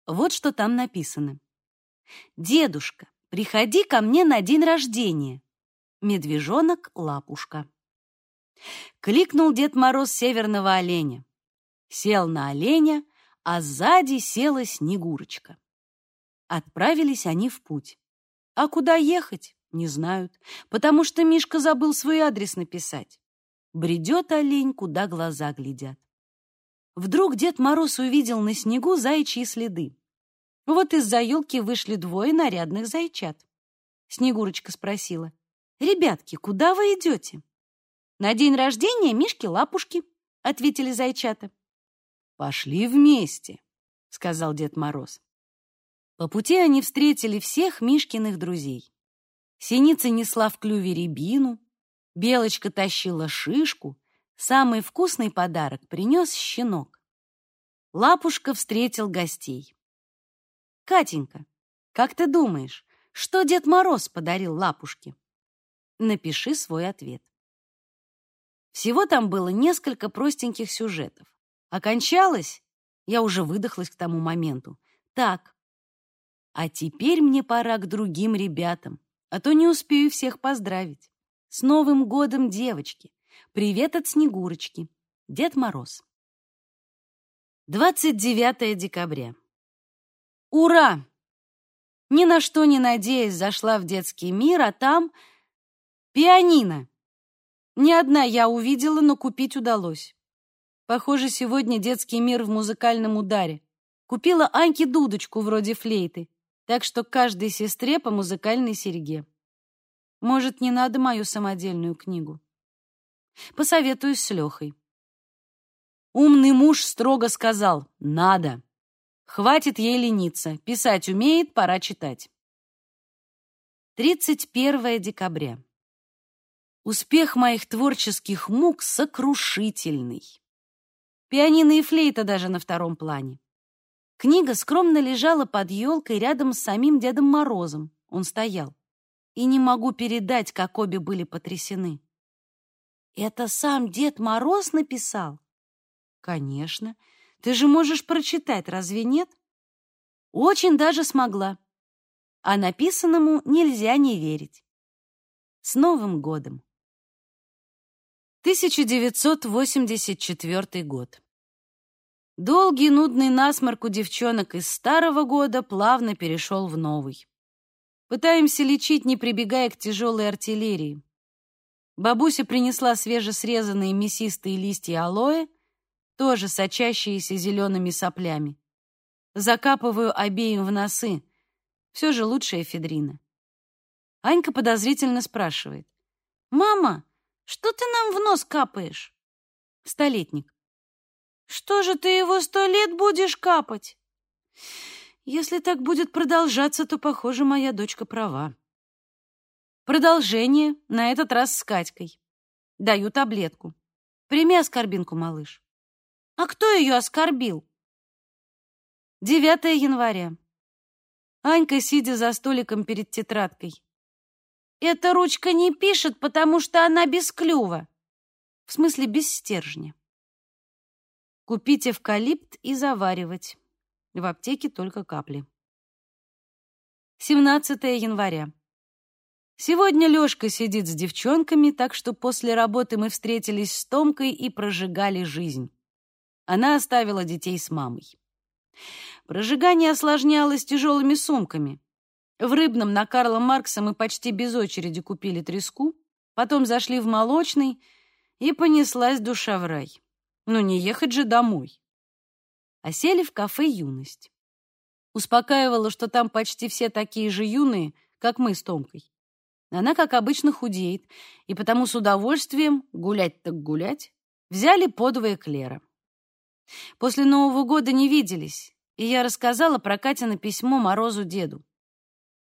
Вот что там написано. «Дедушка, Приходи ко мне на день рождения. Медвежонок Лапушка. Кликнул Дед Мороз северного оленя. Сел на оленя, а сзади села Снегурочка. Отправились они в путь. А куда ехать, не знают, потому что Мишка забыл свой адрес написать. Бредет олень, куда глаза глядят. Вдруг Дед Мороз увидел на снегу заячьи следы. Вот из-за елки вышли двое нарядных зайчат. Снегурочка спросила, «Ребятки, куда вы идете?» «На день рождения Мишки-лапушки», — ответили зайчата. «Пошли вместе», — сказал Дед Мороз. По пути они встретили всех Мишкиных друзей. Синица несла в клюве рябину, Белочка тащила шишку, самый вкусный подарок принес щенок. Лапушка встретил гостей. Катенька, как ты думаешь, что Дед Мороз подарил лапушке? Напиши свой ответ. Всего там было несколько простеньких сюжетов. Окончалось, я уже выдохлась к тому моменту. Так, а теперь мне пора к другим ребятам, а то не успею всех поздравить. С Новым годом, девочки! Привет от Снегурочки. Дед Мороз. 29 декабря. Ура! ни на что не надеясь, зашла в детский мир, а там пианино. Ни одна я увидела, но купить удалось. Похоже, сегодня детский мир в музыкальном ударе. Купила Аньке дудочку вроде флейты, так что каждой сестре по музыкальной серьге. Может, не надо мою самодельную книгу? Посоветуюсь с Лехой. Умный муж строго сказал «надо». Хватит ей лениться, писать умеет, пора читать. 31 декабря. Успех моих творческих мук сокрушительный. Пианино и флейта даже на втором плане. Книга скромно лежала под елкой рядом с самим Дедом Морозом. Он стоял. И не могу передать, как обе были потрясены. «Это сам Дед Мороз написал?» «Конечно. Ты же можешь прочитать, разве нет?» «Очень даже смогла. А написанному нельзя не верить. С Новым годом!» 1984 год. Долгий нудный насморк у девчонок из старого года плавно перешел в новый. Пытаемся лечить, не прибегая к тяжелой артиллерии. Бабуся принесла свежесрезанные мясистые листья алоэ, тоже сочащиеся зелеными соплями. Закапываю обеим в носы. Все же лучше эфедрина. Анька подозрительно спрашивает. «Мама, что ты нам в нос капаешь? Столетник. Что же ты его сто лет будешь капать? Если так будет продолжаться, то, похоже, моя дочка права. Продолжение, на этот раз с Катькой. Даю таблетку. Прими оскорбинку, малыш. А кто ее оскорбил? 9 января. Анька, сидя за столиком перед тетрадкой. Эта ручка не пишет, потому что она без клюва. В смысле, без стержня. Купить эвкалипт и заваривать. В аптеке только капли. 17 января. Сегодня Лёшка сидит с девчонками, так что после работы мы встретились с Томкой и прожигали жизнь. Она оставила детей с мамой. Прожигание осложнялось тяжелыми сумками. В Рыбном на Карла Маркса мы почти без очереди купили треску, потом зашли в молочный, и понеслась душа в рай. Ну, не ехать же домой. А сели в кафе «Юность». Успокаивала, что там почти все такие же юные, как мы с Томкой. Она, как обычно, худеет, и потому с удовольствием, гулять так гулять, взяли подвое Клера. После Нового года не виделись, и я рассказала про Катина письмо Морозу деду.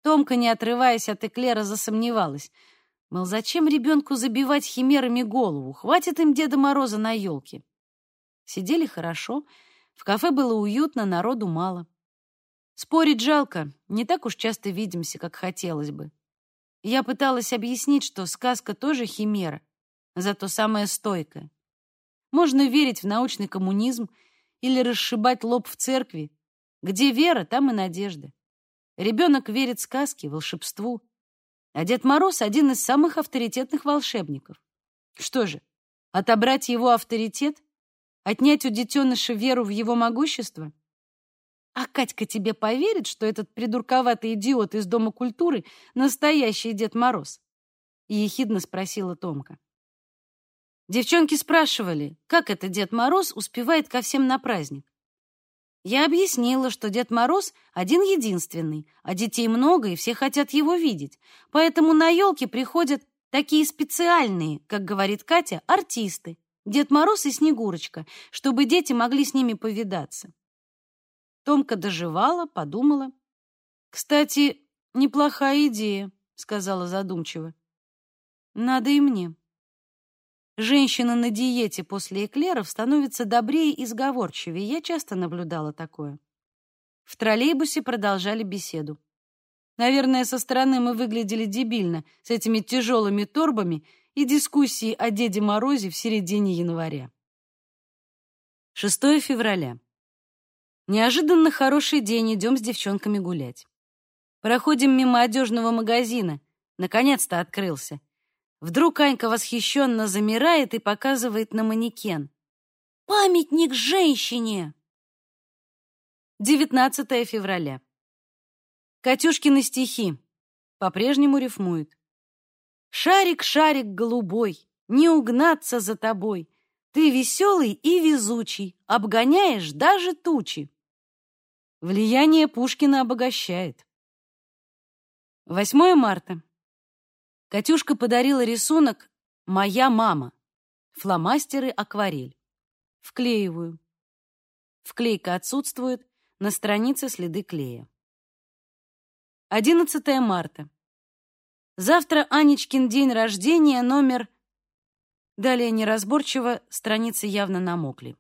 Томка, не отрываясь от эклера, засомневалась. Мол, зачем ребенку забивать химерами голову? Хватит им Деда Мороза на елке. Сидели хорошо, в кафе было уютно, народу мало. Спорить жалко, не так уж часто видимся, как хотелось бы. Я пыталась объяснить, что сказка тоже химера, зато самая стойкая. Можно верить в научный коммунизм или расшибать лоб в церкви. Где вера, там и надежда. Ребенок верит сказке, волшебству. А Дед Мороз — один из самых авторитетных волшебников. Что же, отобрать его авторитет? Отнять у детеныша веру в его могущество? А Катька тебе поверит, что этот придурковатый идиот из Дома культуры — настоящий Дед Мороз? Ехидно спросила Томка. Девчонки спрашивали, как это Дед Мороз успевает ко всем на праздник. Я объяснила, что Дед Мороз один-единственный, а детей много, и все хотят его видеть. Поэтому на елке приходят такие специальные, как говорит Катя, артисты. Дед Мороз и Снегурочка, чтобы дети могли с ними повидаться. Томка доживала, подумала. «Кстати, неплохая идея», — сказала задумчиво. «Надо и мне». Женщина на диете после эклеров становится добрее и сговорчивее. Я часто наблюдала такое. В троллейбусе продолжали беседу. Наверное, со стороны мы выглядели дебильно, с этими тяжелыми торбами и дискуссией о Деде Морозе в середине января. 6 февраля. Неожиданно хороший день, идем с девчонками гулять. Проходим мимо одежного магазина. Наконец-то открылся. Вдруг Анька восхищенно замирает и показывает на манекен. «Памятник женщине!» 19 февраля. Катюшкины стихи. По-прежнему рифмует. Шарик, шарик голубой, не угнаться за тобой. Ты веселый и везучий, обгоняешь даже тучи. Влияние Пушкина обогащает. 8 марта. Катюшка подарила рисунок «Моя мама». Фломастеры акварель. Вклеиваю. Вклейка отсутствует, на странице следы клея. 11 марта. Завтра Анечкин день рождения, номер... Далее неразборчиво, страницы явно намокли.